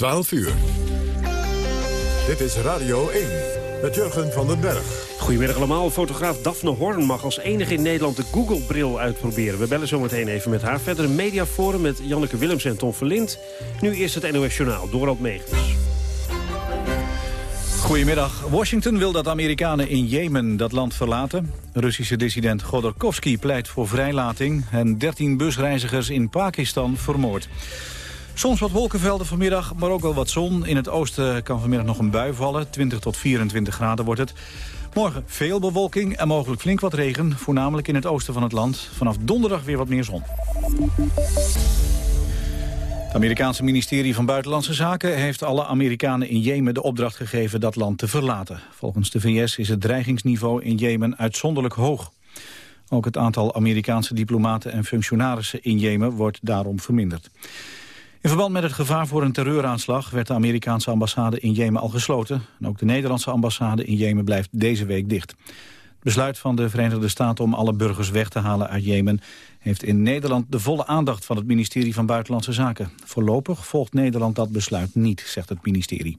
12 uur. Dit is Radio 1 met Jurgen van den Berg. Goedemiddag allemaal. Fotograaf Daphne Horn mag als enige in Nederland de Google-bril uitproberen. We bellen zometeen even met haar. Verder een mediaforum met Janneke Willems en Tom Verlind. Nu eerst het NOS Journaal, Dorald Megens. Goedemiddag. Washington wil dat Amerikanen in Jemen dat land verlaten. Russische dissident Godorkovsky pleit voor vrijlating... en 13 busreizigers in Pakistan vermoord. Soms wat wolkenvelden vanmiddag, maar ook wel wat zon. In het oosten kan vanmiddag nog een bui vallen. 20 tot 24 graden wordt het. Morgen veel bewolking en mogelijk flink wat regen. Voornamelijk in het oosten van het land. Vanaf donderdag weer wat meer zon. Het Amerikaanse ministerie van Buitenlandse Zaken heeft alle Amerikanen in Jemen de opdracht gegeven dat land te verlaten. Volgens de VS is het dreigingsniveau in Jemen uitzonderlijk hoog. Ook het aantal Amerikaanse diplomaten en functionarissen in Jemen wordt daarom verminderd. In verband met het gevaar voor een terreuraanslag werd de Amerikaanse ambassade in Jemen al gesloten. En ook de Nederlandse ambassade in Jemen blijft deze week dicht. Het besluit van de Verenigde Staten om alle burgers weg te halen uit Jemen... heeft in Nederland de volle aandacht van het ministerie van Buitenlandse Zaken. Voorlopig volgt Nederland dat besluit niet, zegt het ministerie.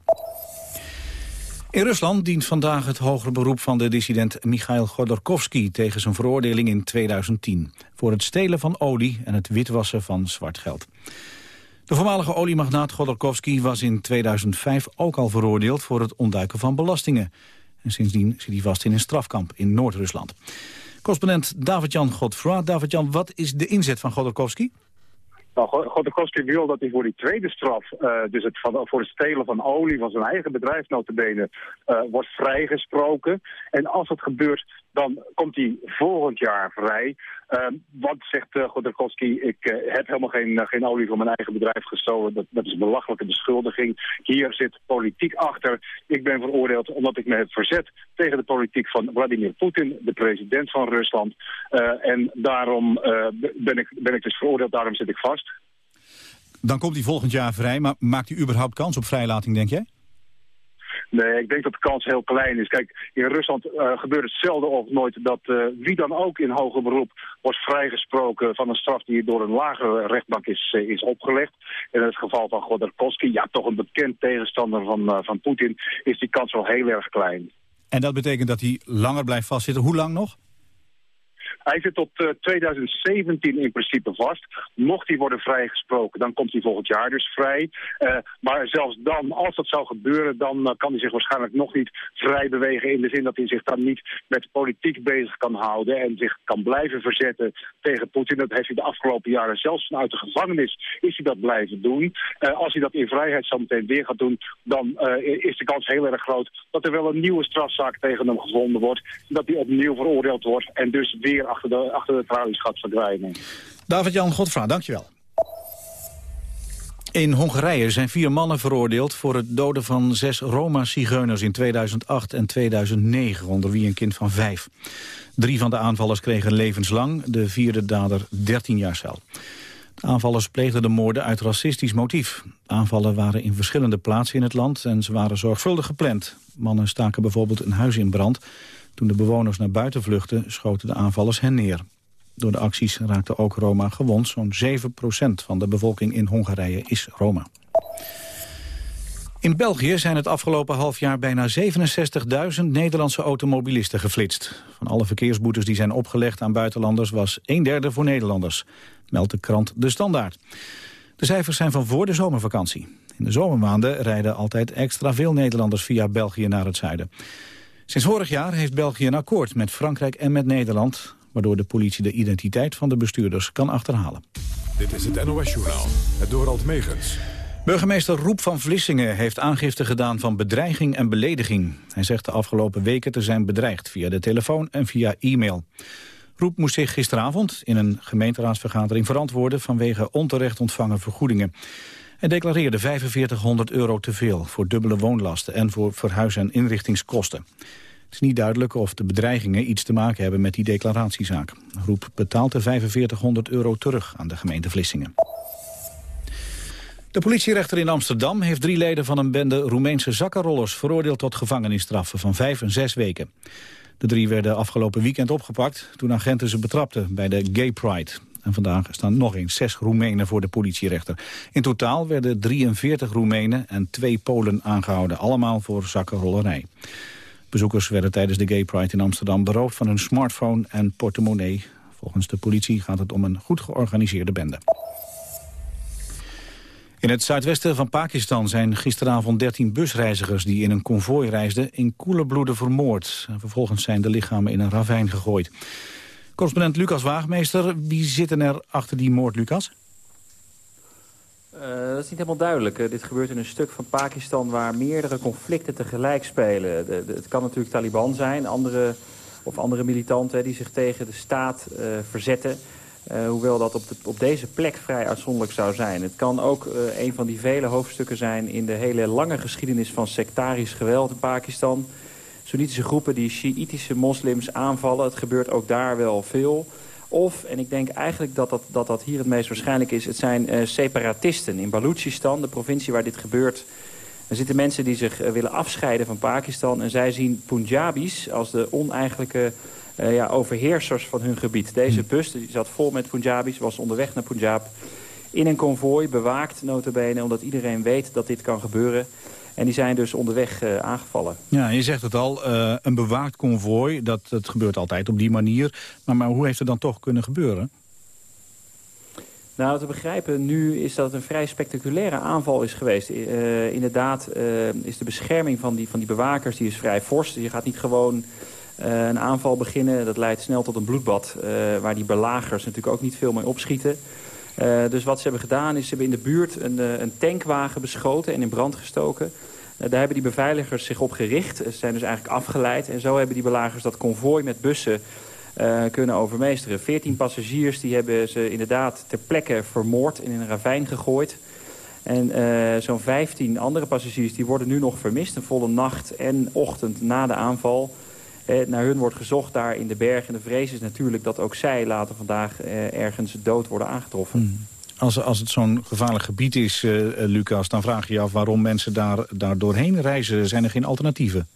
In Rusland dient vandaag het hogere beroep van de dissident Mikhail Godorkovsky tegen zijn veroordeling in 2010 voor het stelen van olie en het witwassen van zwart geld. De voormalige oliemagnaat Godorkovsky was in 2005 ook al veroordeeld voor het ontduiken van belastingen. En sindsdien zit hij vast in een strafkamp in Noord-Rusland. Correspondent David-Jan Godfroy. David-Jan, wat is de inzet van Godorkovsky? Nou, Godorkovsky wil dat hij voor die tweede straf, uh, dus het voor het stelen van olie van zijn eigen bedrijf notabene, uh, wordt vrijgesproken. En als dat gebeurt, dan komt hij volgend jaar vrij. Uh, wat zegt uh? Ik uh, heb helemaal geen, geen olie van mijn eigen bedrijf gestolen. Dat, dat is een belachelijke beschuldiging. Hier zit politiek achter. Ik ben veroordeeld omdat ik me heb verzet tegen de politiek van Vladimir Poetin, de president van Rusland. en daarom ben, ik, ben ik dus veroordeeld, daarom zit ik vast. Dan komt hij volgend jaar vrij, maar maakt hij überhaupt kans op vrijlating, denk jij? Nee, ik denk dat de kans heel klein is. Kijk, in Rusland uh, gebeurt het zelden of nooit dat uh, wie dan ook in hoger beroep wordt vrijgesproken van een straf die door een lagere rechtbank is, uh, is opgelegd. In het geval van Godorkovsky, ja toch een bekend tegenstander van, van Poetin, is die kans wel heel erg klein. En dat betekent dat hij langer blijft vastzitten. Hoe lang nog? Hij zit tot uh, 2017 in principe vast. Mocht hij worden vrijgesproken, dan komt hij volgend jaar dus vrij. Uh, maar zelfs dan, als dat zou gebeuren, dan uh, kan hij zich waarschijnlijk nog niet vrij bewegen. In de zin dat hij zich dan niet met politiek bezig kan houden en zich kan blijven verzetten tegen Poetin. Dat heeft hij de afgelopen jaren zelfs vanuit de gevangenis is hij dat blijven doen. als hij dat in vrijheid zo meteen weer gaat doen, dan is de kans heel erg groot dat er wel een nieuwe strafzaak tegen hem gevonden wordt. Dat hij opnieuw veroordeeld wordt en dus weer achter de, achter de tralies. David-Jan Godfra, dankjewel. In Hongarije zijn vier mannen veroordeeld voor het doden van zes Roma-zigeuners in 2008 en 2009, onder wie een kind van vijf. Drie van de aanvallers kregen levenslang, de vierde dader 13 jaar cel. De aanvallers pleegden de moorden uit racistisch motief. Aanvallen waren in verschillende plaatsen in het land en ze waren zorgvuldig gepland. Mannen staken bijvoorbeeld een huis in brand. Toen de bewoners naar buiten vluchtten, schoten de aanvallers hen neer. Door de acties raakte ook Roma gewond. Zo'n 7% van de bevolking in Hongarije is Roma. In België zijn het afgelopen half jaar bijna 67.000 Nederlandse automobilisten geflitst. Van alle verkeersboetes die zijn opgelegd aan buitenlanders was een derde voor Nederlanders, meldt de krant De Standaard. De cijfers zijn van voor de zomervakantie. In de zomermaanden rijden altijd extra veel Nederlanders via België naar het zuiden. Sinds vorig jaar heeft België een akkoord met Frankrijk en met Nederland... waardoor de politie de identiteit van de bestuurders kan achterhalen. Dit is het NOS-journaal, het Dorald Megens. Burgemeester Roep van Vlissingen heeft aangifte gedaan van bedreiging en belediging. Hij zegt de afgelopen weken te zijn bedreigd via de telefoon en via e-mail. Roep moest zich gisteravond in een gemeenteraadsvergadering verantwoorden... vanwege onterecht ontvangen vergoedingen. Hij declareerde 4500 euro te veel voor dubbele woonlasten... en voor verhuis- en inrichtingskosten. Het is niet duidelijk of de bedreigingen iets te maken hebben met die declaratiezaak. Roep betaalt de 4500 euro terug aan de gemeente Vlissingen. De politierechter in Amsterdam heeft drie leden van een bende Roemeense zakkenrollers veroordeeld tot gevangenisstraffen van vijf en zes weken. De drie werden afgelopen weekend opgepakt toen agenten ze betrapten bij de Gay Pride. En vandaag staan nog eens zes Roemenen voor de politierechter. In totaal werden 43 Roemenen en twee Polen aangehouden. Allemaal voor zakkenrollerij. Bezoekers werden tijdens de Gay Pride in Amsterdam beroofd van hun smartphone en portemonnee. Volgens de politie gaat het om een goed georganiseerde bende. In het zuidwesten van Pakistan zijn gisteravond 13 busreizigers die in een konvooi reisden in koele bloeden vermoord. Vervolgens zijn de lichamen in een ravijn gegooid. Correspondent Lucas Waagmeester, wie zitten er achter die moord, Lucas? Uh, dat is niet helemaal duidelijk. Dit gebeurt in een stuk van Pakistan waar meerdere conflicten tegelijk spelen. Het kan natuurlijk Taliban zijn, andere, of andere militanten die zich tegen de staat uh, verzetten. Uh, hoewel dat op, de, op, deze plek vrij uitzonderlijk zou zijn. Het kan ook een van die vele hoofdstukken zijn in de hele lange geschiedenis van sectarisch geweld in Pakistan. Soenitische groepen die Shiïtische moslims aanvallen. Het gebeurt ook daar wel veel. Of, en ik denk eigenlijk dat dat, dat, dat hier het meest waarschijnlijk is... het zijn uh, separatisten in Balochistan, de provincie waar dit gebeurt... Er zitten mensen die zich willen afscheiden van Pakistan... en zij zien Punjabis als de oneigenlijke uh, ja, overheersers van hun gebied. Deze hmm. bus die zat vol met Punjabis, was onderweg naar Punjab... in een konvooi, bewaakt notabene, omdat iedereen weet dat dit kan gebeuren... En die zijn dus onderweg uh, aangevallen. Ja, je zegt het al, uh, een bewaakt konvooi, dat, dat gebeurt altijd op die manier. Maar, maar hoe heeft het dan toch kunnen gebeuren? Nou, te begrijpen nu is dat het een vrij spectaculaire aanval is geweest. Uh, inderdaad is de bescherming van die, van die bewakers die is vrij fors. Je gaat niet gewoon een aanval beginnen. Dat leidt snel tot een bloedbad, waar die belagers natuurlijk ook niet veel mee opschieten. Uh, dus wat ze hebben gedaan is, ze hebben in de buurt een, een tankwagen beschoten en in brand gestoken. daar hebben die beveiligers zich op gericht. Ze zijn dus eigenlijk afgeleid. En zo hebben die belagers dat konvooi met bussen kunnen overmeesteren. Veertien passagiers die hebben ze inderdaad ter plekke vermoord en in een ravijn gegooid. En zo'n 15 andere passagiers die worden nu nog vermist. Een volle nacht en ochtend na de aanval. Eh, naar hun wordt gezocht daar in de bergen. De vrees is natuurlijk dat ook zij later vandaag eh, ergens dood worden aangetroffen. Hmm. Als, als het zo'n gevaarlijk gebied is, uh, Lucas, dan vraag je je af waarom mensen daar, daar doorheen reizen. Zijn er geen alternatieven?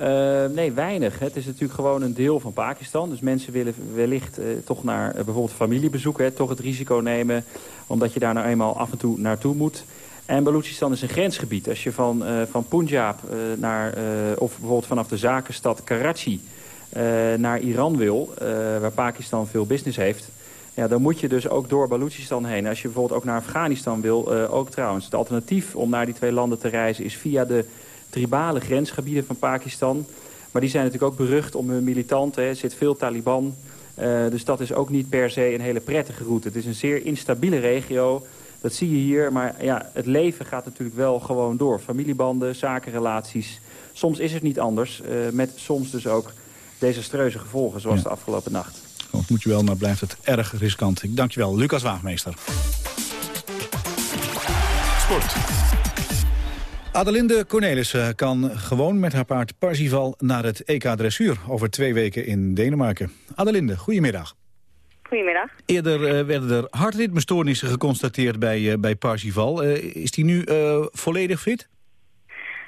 Uh, nee, weinig. Het is natuurlijk gewoon een deel van Pakistan. Dus mensen willen wellicht uh, toch naar bijvoorbeeld familiebezoek... Hè, toch het risico nemen, omdat je daar nou eenmaal af en toe naartoe moet. En Balochistan is een grensgebied. Als je van, uh, van Punjab uh, naar, uh, of bijvoorbeeld vanaf de zakenstad Karachi naar Iran wil, waar Pakistan veel business heeft... Ja, dan moet je dus ook door Balochistan heen. Als je bijvoorbeeld ook naar Afghanistan wil, ook trouwens. Het alternatief om naar die twee landen te reizen is via de tribale grensgebieden van Pakistan. Maar die zijn natuurlijk ook berucht om hun militanten. Er zit veel Taliban. dus dat is ook niet per se een hele prettige route. Het is een zeer instabiele regio dat zie je hier, maar ja, het leven gaat natuurlijk wel gewoon door. Familiebanden, zakenrelaties. Soms is het niet anders, uh, met soms dus ook desastreuze gevolgen, zoals ja. de afgelopen nacht. Dat moet je wel, maar blijft het erg riskant. Ik dank je wel, Lucas Waagmeester. Sport. Adelinde Cornelissen kan gewoon met haar paard Parzival naar het EK Dressuur over twee weken in Denemarken. Adelinde, goedemiddag. Goedemiddag. Eerder uh, werden er hartritmestoornissen geconstateerd bij, uh, bij Parsival. Uh, is hij nu volledig fit?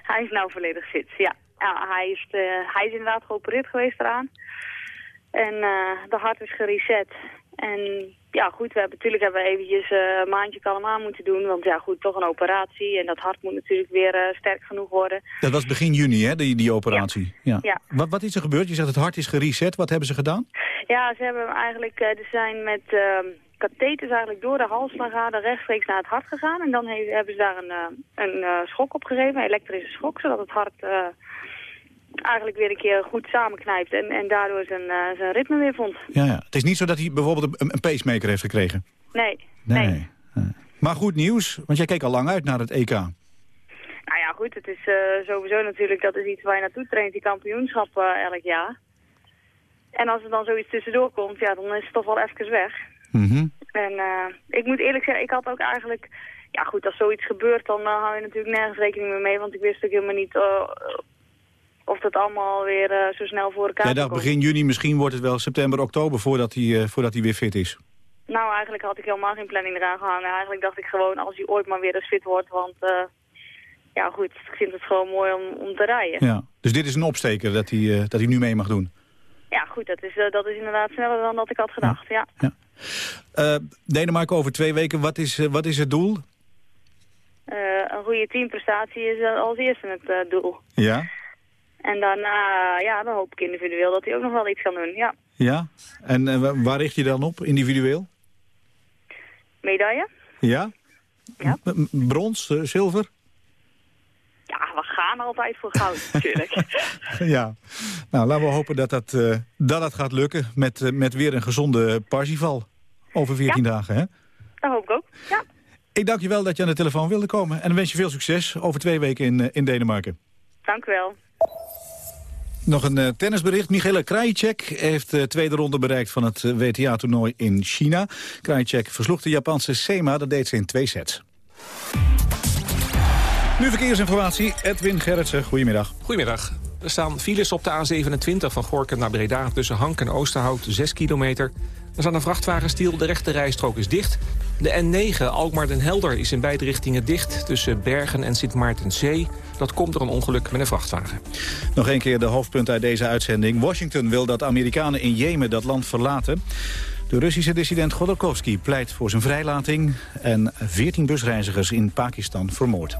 Hij is nou volledig fit, ja. ja hij, is, hij is inderdaad geopereerd geweest eraan. En de hart is gereset. En ja, goed, we hebben, natuurlijk hebben we eventjes uh, een maandje kalm aan moeten doen. Want ja, goed, toch een operatie. En dat hart moet natuurlijk weer uh, sterk genoeg worden. Dat was begin juni, hè, die, die operatie? Ja. ja. Wat, wat is er gebeurd? Je zegt het hart is gereset. Wat hebben ze gedaan? Ja, ze hebben eigenlijk, uh, er zijn met ehm, katheters eigenlijk door de halsslagader rechtstreeks naar het hart gegaan. En dan hebben ze daar een, een schok op gegeven, een elektrische schok, zodat het hart eigenlijk weer een keer goed samenknijpt en, en daardoor zijn, uh, zijn ritme weer vond. Ja, ja, het is niet zo dat hij bijvoorbeeld een, een pacemaker heeft gekregen? Nee, nee. nee. Maar goed nieuws, want jij keek al lang uit naar het EK. Nou ja, goed, het is uh, sowieso natuurlijk, dat is iets waar je naartoe traint, die kampioenschap uh, elk jaar. En als er dan zoiets tussendoor komt, ja, dan is het toch wel even weg. Mm -hmm. En ik moet eerlijk zeggen, ik had ook eigenlijk... Ja goed, als zoiets gebeurt, dan hou je natuurlijk nergens rekening mee mee. Want ik wist ook helemaal niet of dat allemaal weer uh, zo snel voor elkaar Jij dacht begin juni, misschien wordt het wel september, oktober voordat hij, uh, voordat hij weer fit is. Nou, eigenlijk had ik helemaal geen planning eraan gehangen. Eigenlijk dacht ik gewoon als hij ooit maar weer eens fit wordt, want uh, ja goed, ik vind het gewoon mooi om, om te rijden. Ja. Dus dit is een opsteker dat hij, dat hij nu mee mag doen? ja, goed, dat is, dat is inderdaad sneller dan dat ik had gedacht, ja. ja. Denemarken over twee weken, wat is, wat is het doel? een goede teamprestatie is als eerste het doel. Ja? En daarna, ja, dan hoop ik individueel dat hij ook nog wel iets kan doen, ja. Ja? En waar richt je dan op, individueel? Medaille. Ja? Ja. Brons, zilver? Ja, we gaan altijd voor goud, natuurlijk. ja, nou laten we hopen dat dat, uh, dat, dat gaat lukken met, met weer een gezonde Parsifal over 14 ja. dagen. Hè? Dat hoop ik ook, ja. Ik dank je wel dat je aan de telefoon wilde komen en wens je veel succes over twee weken in, in Denemarken. Dank u wel. Nog een uh, tennisbericht. Michele Krajicek heeft de uh, tweede ronde bereikt van het uh, WTA-toernooi in China. Krajicek versloeg de Japanse Sema, dat deed ze in twee sets. Nu verkeersinformatie, Edwin Gerritsen, goedemiddag. Goedemiddag. Er staan files op de A27 van Gorken naar Breda tussen Hank en Oosterhout, 6 kilometer. Er staat een vrachtwagenstiel, de rechte rijstrook is dicht. De N9 Alkmaar den Helder is in beide richtingen dicht tussen Bergen en Sint Maartenzee. Dat komt door een ongeluk met een vrachtwagen. Nog een keer de hoofdpunt uit deze uitzending. Washington wil dat Amerikanen in Jemen dat land verlaten. De Russische dissident Godorkovsky pleit voor zijn vrijlating... en 14 busreizigers in Pakistan vermoord.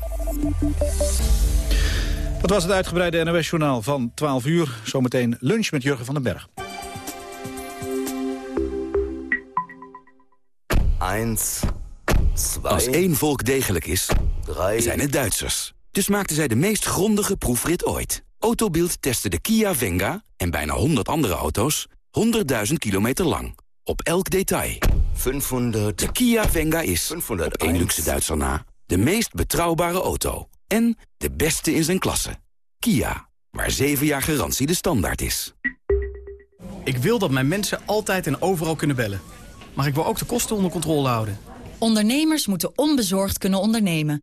Dat was het uitgebreide NOS-journaal van 12 uur. Zometeen lunch met Jurgen van den Berg. 1, 2, Als één volk degelijk is, 3. zijn het Duitsers. Dus maakten zij de meest grondige proefrit ooit. Autobild testte de Kia Venga en bijna 100 andere auto's 100.000 kilometer lang. Op elk detail. 500. De Kia Venga is, 501. op één luxe Duitser na, de meest betrouwbare auto. En de beste in zijn klasse. Kia, waar 7 jaar garantie de standaard is. Ik wil dat mijn mensen altijd en overal kunnen bellen. Maar ik wil ook de kosten onder controle houden. Ondernemers moeten onbezorgd kunnen ondernemen.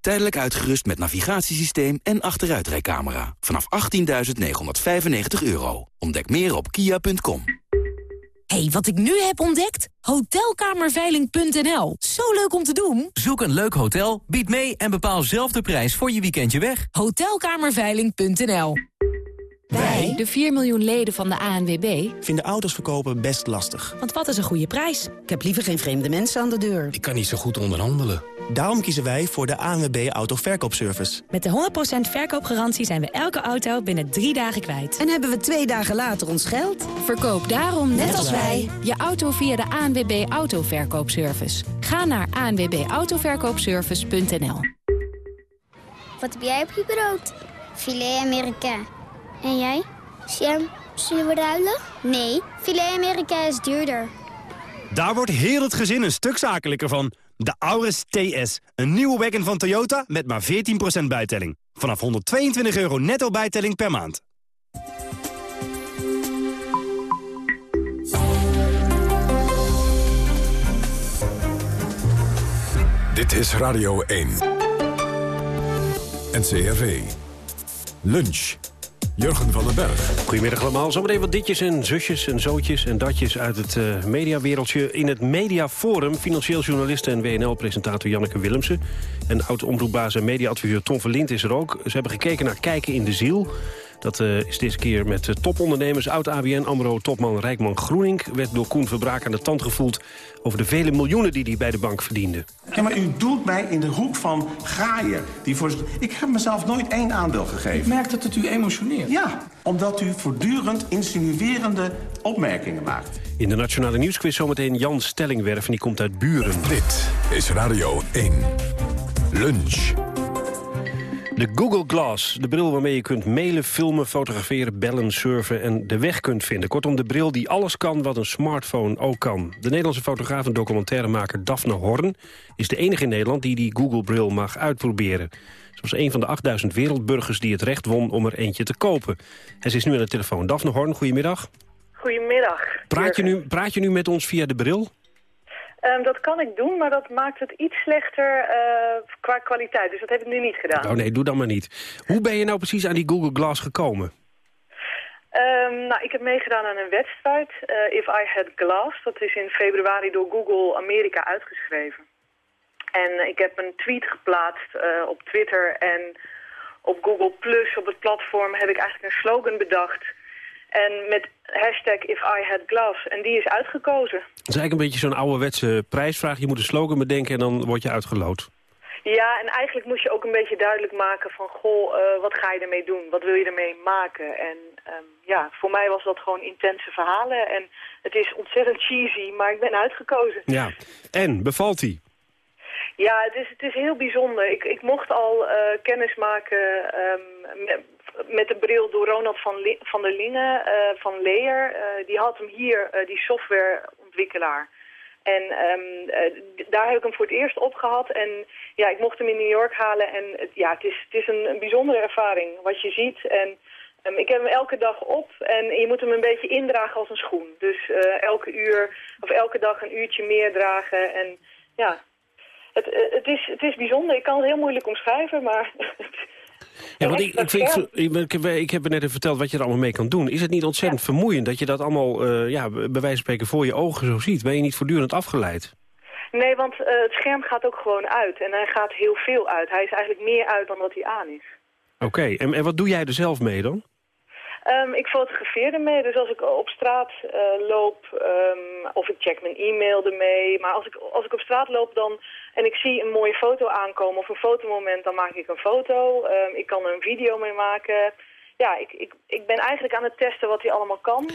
Tijdelijk uitgerust met navigatiesysteem en achteruitrijcamera. Vanaf 18.995 euro. Ontdek meer op kia.com. hey, wat ik nu heb ontdekt? Hotelkamerveiling.nl. Zo leuk om te doen. Zoek een leuk hotel, bied mee en bepaal zelf de prijs voor je weekendje weg. Hotelkamerveiling.nl. Wij, de 4 miljoen leden van de ANWB, vinden auto's verkopen best lastig. Want wat is een goede prijs? Ik heb liever geen vreemde mensen aan de deur. Ik kan niet zo goed onderhandelen. Daarom kiezen wij voor de ANWB Autoverkoopservice. Met de 100% verkoopgarantie zijn we elke auto binnen drie dagen kwijt. En hebben we twee dagen later ons geld? Verkoop daarom, net, net als wij, je auto via de ANWB Autoverkoopservice. Ga naar anwbautoverkoopservice.nl Wat heb jij op je brood? Filet Amerika. En jij? Sam, zullen we ruilen? Nee, filet Amerika is duurder. Daar wordt heel het gezin een stuk zakelijker van. De Auris TS. Een nieuwe wagon van Toyota met maar 14% bijtelling. Vanaf 122 euro netto bijtelling per maand. Dit is Radio 1. NCRV. Lunch. Jurgen van den Berg. Goedemiddag allemaal. Zometeen wat ditjes en zusjes en zootjes en datjes uit het uh, mediawereldje. In het Mediaforum financieel journalist en WNL-presentator Janneke Willemsen. En oud-omroepbaas en mediaadviseur Tom Verlind is er ook. Ze hebben gekeken naar Kijken in de Ziel. Dat uh, is deze keer met uh, topondernemers. Oud-ABN AMRO-topman Rijkman Groening werd door Koen Verbraak aan de tand gevoeld... over de vele miljoenen die hij bij de bank verdiende. Ja, maar u doet mij in de hoek van graaien. Die voor... Ik heb mezelf nooit één aandeel gegeven. Ik merk dat het u emotioneert. Ja, omdat u voortdurend insinuerende opmerkingen maakt. In de Nationale Nieuwsquiz zometeen Jan Stellingwerf en die komt uit Buren. Dit is Radio 1. Lunch. De Google Glass, de bril waarmee je kunt mailen, filmen, fotograferen, bellen, surfen en de weg kunt vinden. Kortom, de bril die alles kan wat een smartphone ook kan. De Nederlandse fotograaf en documentairemaker Daphne Horn is de enige in Nederland die die Google-bril mag uitproberen. Ze was een van de 8000 wereldburgers die het recht won om er eentje te kopen. En ze is nu aan de telefoon. Daphne Horn, goedemiddag. Goedemiddag. Praat je, nu, praat je nu met ons via de bril? Ehm, dat kan ik doen, maar dat maakt het iets slechter eh, qua kwaliteit. Dus dat heb ik nu niet gedaan. Oh nee, doe dan maar niet. Hoe ben je nou precies aan die Google Glass gekomen? Ehm, nou, ik heb meegedaan aan een wedstrijd, eh, If I Had Glass. Dat is in februari door Google Amerika uitgeschreven. En ik heb een tweet geplaatst eh, op Twitter en op Google Plus, op het platform, heb ik eigenlijk een slogan bedacht. En met hashtag If I Had. En die is uitgekozen. Het is eigenlijk een beetje zo'n ouderwetse prijsvraag. Je moet een slogan bedenken en dan word je uitgeloot. Ja, en eigenlijk moest je ook een beetje duidelijk maken van... goh, uh, wat ga je ermee doen? Wat wil je ermee maken? En um, ja, voor mij was dat gewoon intense verhalen. En het is ontzettend cheesy, maar ik ben uitgekozen. Ja, en bevalt hij? Ja, het is, het is heel bijzonder. Ik, ik mocht al uh, kennis maken um, met, de bril door Ronald van, der Lingen uh, van Leer. Uh, die had hem hier, die softwareontwikkelaar. En uh, daar heb ik hem voor het eerst opgehad. En ja, ik mocht hem in New York halen. En ja, het is, het is een, bijzondere ervaring wat je ziet. En um, ik heb hem elke dag op. En je moet hem een beetje indragen als een schoen. Dus elke uur of elke dag een uurtje meer dragen. En ja, het, het, is, het is bijzonder. Ik kan het heel moeilijk omschrijven, maar... Ja, want ik, ik, ik, ik, heb, ik heb net even verteld wat je er allemaal mee kan doen. Is het niet ontzettend ja. vermoeiend dat je dat allemaal, uh, ja, bij wijze van spreken, voor je ogen zo ziet? Ben je niet voortdurend afgeleid? Nee, want uh, het scherm gaat ook gewoon uit. En hij gaat heel veel uit. Hij is eigenlijk meer uit dan wat hij aan is. Oké, okay. en, en wat doe jij er zelf mee dan? Um, ik fotografeer ermee, dus als ik op straat uh, loop um, of ik check mijn e-mail ermee. Maar als ik, als ik op straat loop dan, en ik zie een mooie foto aankomen of een fotomoment, dan maak ik een foto. Um, ik kan er een video mee maken. Ja, ik, ik, ik ben eigenlijk aan het testen wat hij allemaal kan.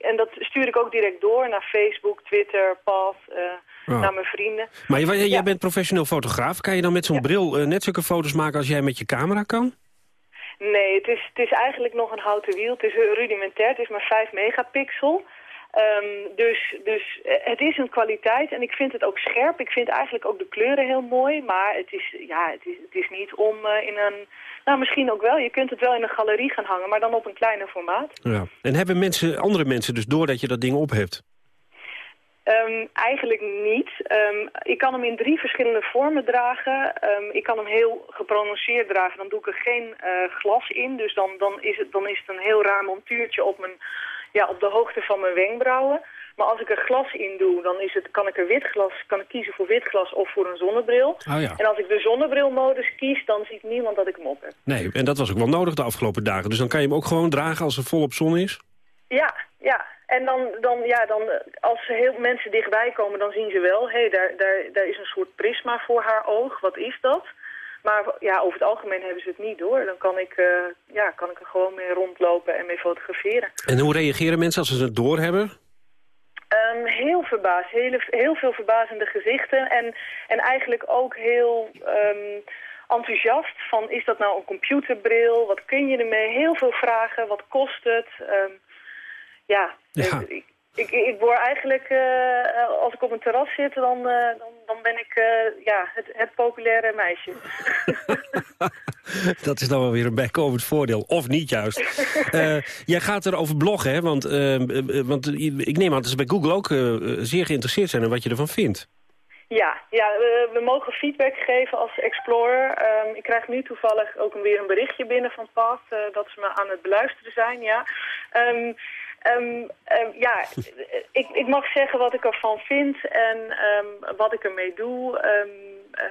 en dat stuur ik ook direct door naar Facebook, Twitter, Path, uh, oh. naar mijn vrienden. Maar jij, jij ja. bent professioneel fotograaf. Kan je dan met zo'n ja. bril uh, net zulke foto's maken als jij met je camera kan? Nee, het is, het is eigenlijk nog een houten wiel. Het is rudimentair, het is maar 5 megapixel. Um, dus, dus het is een kwaliteit en ik vind het ook scherp. Ik vind eigenlijk ook de kleuren heel mooi, maar het is, ja, het is, het is niet om uh, in een... Nou, misschien ook wel. Je kunt het wel in een galerie gaan hangen, maar dan op een kleiner formaat. Ja. En hebben mensen, andere mensen dus door dat je dat ding op hebt? Um, eigenlijk niet. Um, ik kan hem in drie verschillende vormen dragen. Um, ik kan hem heel geprononceerd dragen. Dan doe ik er geen uh, glas in. Dus dan, dan, is het, dan is het een heel raar montuurtje op, mijn, ja, op de hoogte van mijn wenkbrauwen. Maar als ik er glas in doe, dan is het, kan ik er wit glas, kan ik kiezen voor wit glas of voor een zonnebril. Oh ja. En als ik de zonnebrilmodus kies, dan ziet niemand dat ik hem op heb. Nee, en dat was ook wel nodig de afgelopen dagen. Dus dan kan je hem ook gewoon dragen als er volop zon is? Ja, ja. En dan, dan, ja, dan, als heel mensen dichtbij komen, dan zien ze wel... hé, hey, daar, daar, daar is een soort prisma voor haar oog. Wat is dat? Maar ja, over het algemeen hebben ze het niet door. Dan kan ik, uh, ja, kan ik er gewoon mee rondlopen en mee fotograferen. En hoe reageren mensen als ze het doorhebben? Um, heel verbaasd. Heel, heel veel verbazende gezichten. En, en eigenlijk ook heel... Um, enthousiast van is dat nou een computerbril, wat kun je ermee? Heel veel vragen, wat kost het? Um, ja, ja. Ik, ik, ik word eigenlijk, uh, als ik op een terras zit, dan, uh, dan, dan ben ik uh, ja, het, het populaire meisje. dat is dan wel weer een bijkomend voordeel, of niet juist. jij gaat erover bloggen, hè? Want, want ik neem aan dat ze bij Google ook zeer geïnteresseerd zijn in wat je ervan vindt. Ja, ja we, we, mogen feedback geven als Explorer. Um, ik krijg nu toevallig ook weer een berichtje binnen van Path dat ze me aan het beluisteren zijn, ja. Um, um, ja, ik, ik mag zeggen wat ik ervan vind en wat ik ermee doe.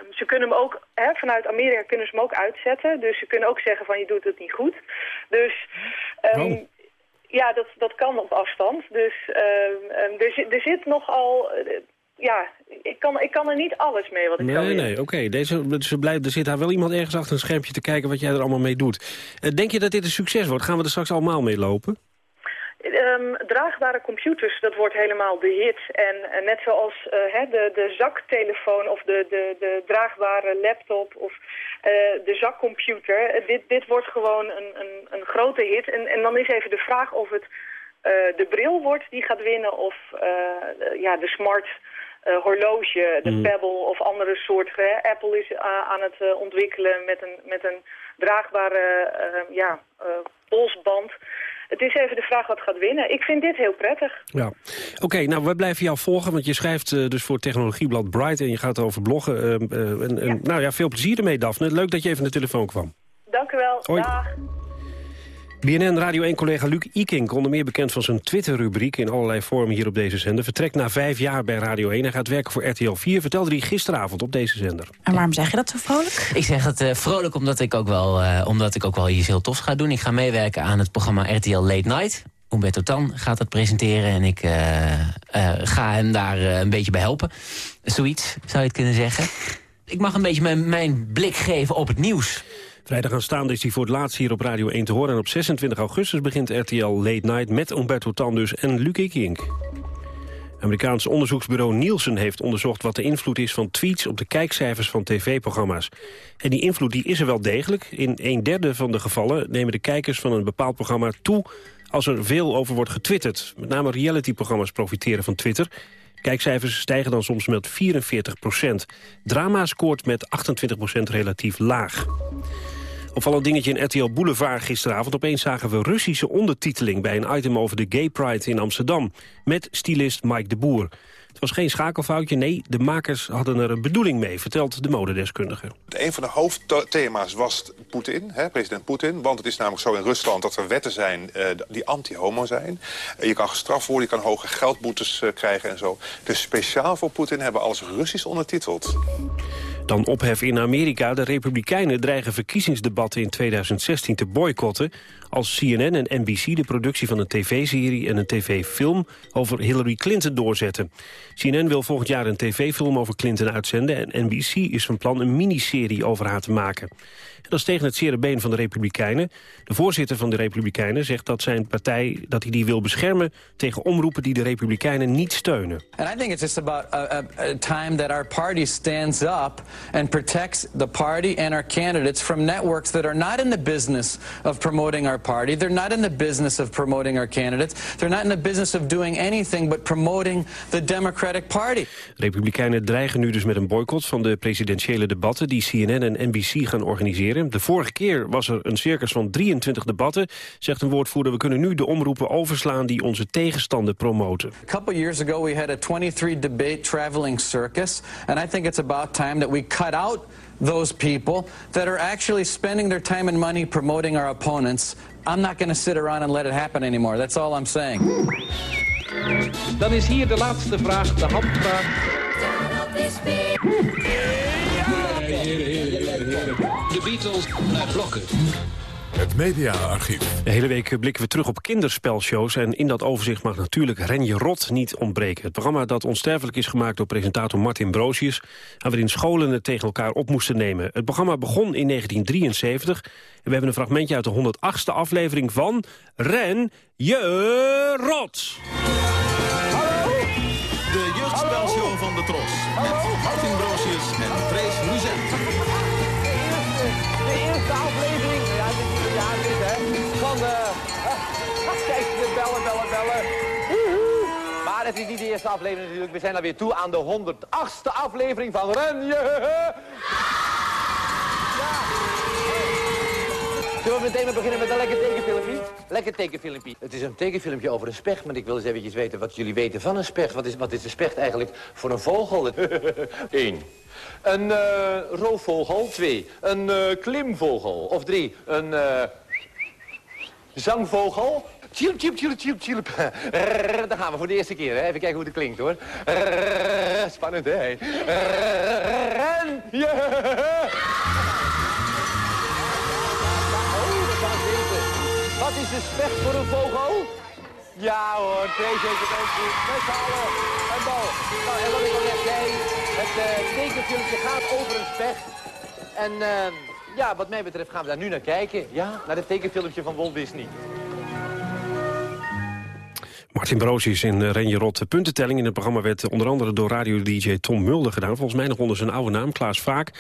ze kunnen hem ook, hè, vanuit Amerika kunnen ze hem ook uitzetten. Dus ze kunnen ook zeggen van je doet het niet goed. Dus... Oh. Ja, dat, dat kan op afstand. Dus er, er zit nogal ja, ik kan, ik kan er niet alles mee wat ik nee, zou Nee, oké. Okay. Deze, ze blijft, er zit daar wel iemand ergens achter een schermpje te kijken wat jij er allemaal mee doet. Uh, denk je dat dit een succes wordt? Gaan we er straks allemaal mee lopen? Um, draagbare computers, dat wordt helemaal de hit. En uh, net zoals uh, hè, de, de zaktelefoon of de, de, de draagbare laptop of de zakcomputer. dit, dit wordt gewoon een, een, een grote hit. En, en dan is even de vraag of het de bril wordt die gaat winnen of ja, de smart uh, horloge, de mm. Pebble of andere soorten. Apple is uh, aan het uh, ontwikkelen met een, met een draagbare ja, polsband. Het is even de vraag wat gaat winnen. Ik vind dit heel prettig. Ja. Oké, nou, we blijven jou volgen, want je schrijft eh, dus voor Technologieblad Bright... en je gaat over bloggen. eh, eh, en, en, Nou ja, veel plezier ermee, Daphne. Leuk dat je even naar de telefoon kwam. Dank u wel. Hoi. Dag. BNN Radio 1-collega Luc Iking, onder meer bekend van zijn Twitter-rubriek... in allerlei vormen hier op deze zender, vertrekt na vijf jaar bij Radio 1. Hij gaat werken voor RTL 4, vertelde hij gisteravond op deze zender. En waarom zeg je dat zo vrolijk? Ik zeg het eh, vrolijk omdat ik, ook wel, eh, omdat ik ook wel iets heel tofs ga doen. Ik ga meewerken aan het programma RTL Late Night. Umberto Tan gaat dat presenteren en ik eh, eh, ga hem daar eh, een beetje bij helpen. Zoiets, zou je het kunnen zeggen. Ik mag een beetje mijn, mijn blik geven op het nieuws. Vrijdag aanstaande is hij voor het laatst hier op Radio 1 te horen. En op 26 augustus begint RTL Late Night met Umberto Tan dus en Luc Iking. Amerikaans onderzoeksbureau Nielsen heeft onderzocht wat de invloed is van tweets op de kijkcijfers van tv-programma's. En die invloed die is er wel degelijk. In een derde van de gevallen nemen de kijkers van een bepaald programma toe als er veel over wordt getwitterd. Met name reality-programma's profiteren van Twitter. Kijkcijfers stijgen dan soms met 44 procent. Drama scoort met 28 procent relatief laag. Opvallend dingetje in RTL Boulevard gisteravond. Opeens zagen we Russische ondertiteling bij een item over de Gay Pride in Amsterdam. Met stylist Mike de Boer. Het was geen schakelfoutje, nee, de makers hadden er een bedoeling mee, vertelt de modedeskundige. Een van de hoofdthema's was Poetin, hè, president Poetin. Want het is namelijk zo in Rusland dat er wetten zijn eh, die anti-homo zijn. Je kan gestraft worden, je kan hoge geldboetes eh, krijgen en zo. Dus speciaal voor Poetin hebben we alles Russisch ondertiteld. Dan ophef in Amerika. De Republikeinen dreigen verkiezingsdebatten in 2016 te boycotten... als CNN en NBC de productie van een tv-serie en een tv-film... over Hillary Clinton doorzetten. CNN wil volgend jaar een tv-film over Clinton uitzenden... en NBC is van plan een miniserie over haar te maken. En dat is tegen het zere been van de Republikeinen. De voorzitter van de Republikeinen zegt dat zijn partij dat hij die wil beschermen... tegen omroepen die de Republikeinen niet steunen. And I think it's just about a, a, a time that our party stands up and protects the party and our candidates from networks that are not in the business of promoting our party. They're not in the business of promoting our candidates. They're not in the business of doing anything but promoting the Democratic Party. Republikeinen dreigen nu dus met een boycott van de presidentiële debatten die CNN en NBC gaan organiseren. De vorige keer was er een circus van 23 debatten, zegt een woordvoerder. We kunnen nu de omroepen overslaan die onze tegenstander promoten. A couple years ago we had a 23 debate traveling circus and I think it's about time that we cut out those people that are actually spending their time and money promoting our opponents. I'm not going to sit around and let it happen anymore. That's all I'm saying. Dan is hier de laatste vraag, de handvraag. De Beatles naar blokken. Het mediaarchief. De hele week blikken we terug op kinderspelshows... en in dat overzicht mag natuurlijk Renje Rot niet ontbreken. Het programma dat onsterfelijk is gemaakt door presentator Martin Broosius... en waarin scholen het tegen elkaar op moesten nemen. Het programma begon in 1973... en we hebben een fragmentje uit de 108e aflevering van... Ren Je Rot. Het is niet de eerste aflevering natuurlijk. We zijn alweer toe aan de 108ste aflevering van Ren je. Zullen we meteen maar beginnen met een lekker tekenfilmpje? Lekker tekenfilmpje. Het is een tekenfilmpje over een specht, maar ik wil eens eventjes weten wat jullie weten van een specht. Wat is, wat is een specht eigenlijk voor een vogel? Eén. Een eh, roofvogel. Twee. Een eh, klimvogel. Of drie. Een eh, zangvogel. Tjilp, tjilp, tjilp, tjilp, tjilp. Daar gaan we voor de eerste keer. Hè. Even kijken hoe het klinkt hoor. Spannend hè. Ren! je. Oh. Wat is de specht voor een vogel? Ja hoor, zeker ook goed. Met. Een bal. Nou, en wat ik al net zei, het uh, tekenfilmpje gaat over een specht. En uh, ja, wat mij betreft gaan we daar nu naar kijken. Ja, naar het tekenfilmpje van Walt Disney. Martin Broosius in uh, Renje Rot. De puntentelling in het programma werd onder andere door radio-dj Tom Mulder gedaan. Volgens mij nog onder zijn oude naam, Klaas Vaak.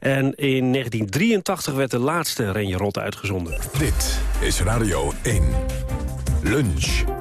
En in 1983 werd de laatste Renje Rot uitgezonden. Dit is Radio 1. Lunch.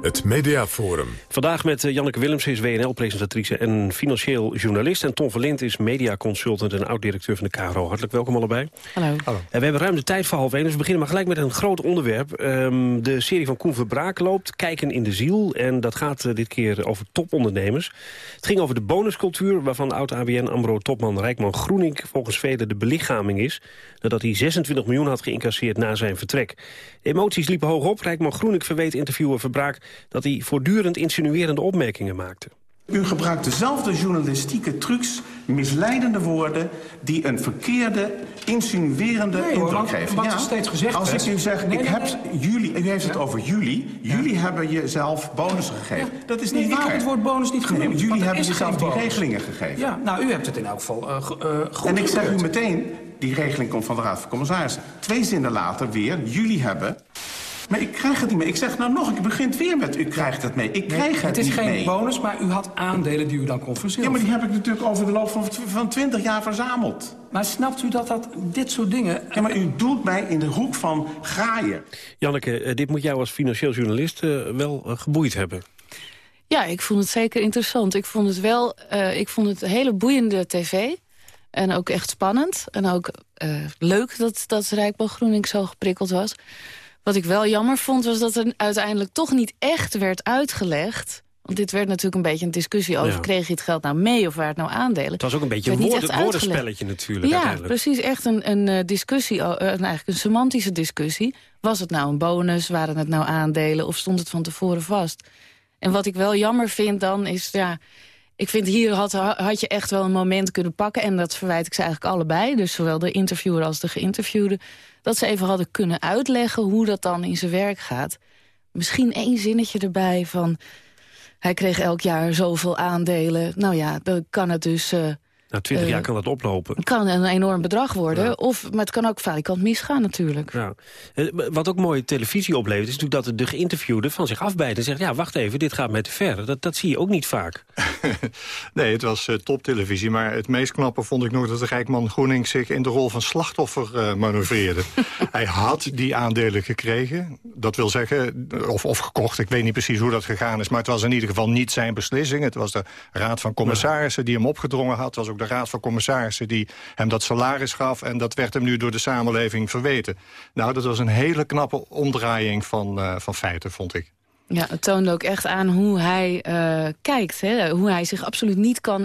Het Mediaforum. Vandaag met eh, Janneke Willems, is WNL-presentatrice en financieel journalist. En Tom Verlind is mediaconsultant en oud-directeur van de KRO. Hartelijk welkom allebei. Hallo. En we hebben ruim de tijd voor half één, dus we beginnen maar gelijk met een groot onderwerp. Ehm, de serie van Koen Verbraak loopt, Kijken in de Ziel. En dat gaat eh, dit keer over topondernemers. Het ging over de bonuscultuur, waarvan oud-ABN AMRO-topman Rijkman Groening volgens velen de belichaming is. Nadat hij 26 miljoen had geïncasseerd na zijn vertrek. De emoties liepen hoog op. Rijkman Groening verweet interviewer Verbraak dat hij voortdurend insinuerende opmerkingen maakte. U gebruikt dezelfde journalistieke trucs, misleidende woorden... die een verkeerde, insinuerende Nee, indruk geven. wat er steeds gezegd Als werd- ik u zeg, Nee, ik nee, heb jullie, u heeft het over jullie. Jullie hebben jezelf bonussen gegeven. Dat is Nee, niet ik waar. heb het woord bonus niet genoemd. Nee, jullie hebben jezelf die bonus. regelingen gegeven. Ja, nou, u hebt het in elk geval uh, goed En ik zeg u meteen, die regeling komt van de Raad van Commissarissen. Twee zinnen later weer, jullie hebben... Maar ik krijg het niet mee. Ik zeg nou nog, ik begint weer met u krijgt het mee. Ik Nee, krijg het, het is niet geen mee. bonus, maar u had aandelen die u dan kon verzilveren. Ja, maar die heb ik natuurlijk over de loop van, van 20 jaar verzameld. Maar snapt u dat, dat dit soort dingen... Ja, maar u doet mij in de hoek van graaien. Janneke, eh, dit moet jou als financieel journalist eh, wel eh, geboeid hebben. Ja, ik vond het zeker interessant. Ik vond het wel, eh, ik vond het een hele boeiende tv. En ook echt spannend. En ook eh, leuk dat, dat Rijkman Groening zo geprikkeld was. Wat ik wel jammer vond, was dat er uiteindelijk toch niet echt werd uitgelegd. Want dit werd natuurlijk een beetje een discussie over... Ja. kreeg je het geld nou mee of waren het nou aandelen? Het was ook een beetje een woorden, woordenspelletje natuurlijk Ja, precies. Echt een, een eh, discussie, eh, eigenlijk een semantische discussie. Was het nou een bonus? Waren het nou aandelen? Of stond het van tevoren vast? En wat ik wel jammer vind dan is... ja, ik vind hier had, had je echt wel een moment kunnen pakken... en dat verwijt ik ze eigenlijk allebei. Dus zowel de interviewer als de geïnterviewde. Dat ze even hadden kunnen uitleggen hoe dat dan in zijn werk gaat. Misschien één zinnetje erbij van... hij kreeg elk jaar zoveel aandelen. Nou ja, dan kan het dus... eh, Na twintig eh, jaar kan dat oplopen. het kan een enorm bedrag worden, of, maar het kan ook valikant misgaan natuurlijk. Ja. Eh, Wat ook mooie televisie oplevert, is natuurlijk dat de geïnterviewde van zich afbijt en zegt... ja, wacht even, dit gaat mij te ver. Dat, dat zie je ook niet vaak. Nee, het was eh, toptelevisie. Maar het meest knappe vond ik nog dat de Rijkman Groening... zich in de rol van slachtoffer eh, manoeuvreerde. Hij had die aandelen gekregen. Dat wil zeggen, of, of gekocht. Ik weet niet precies hoe dat gegaan is. Maar het was in ieder geval niet zijn beslissing. Het was de raad van commissarissen die hem opgedrongen had. Het was ook de raad van commissarissen die hem dat salaris gaf. En dat werd hem nu door de samenleving verweten. Nou, dat was een hele knappe omdraaiing van, eh, van feiten, vond ik. Ja, het toonde ook echt aan hoe hij eh, kijkt. Hè? Hoe hij zich absoluut niet kan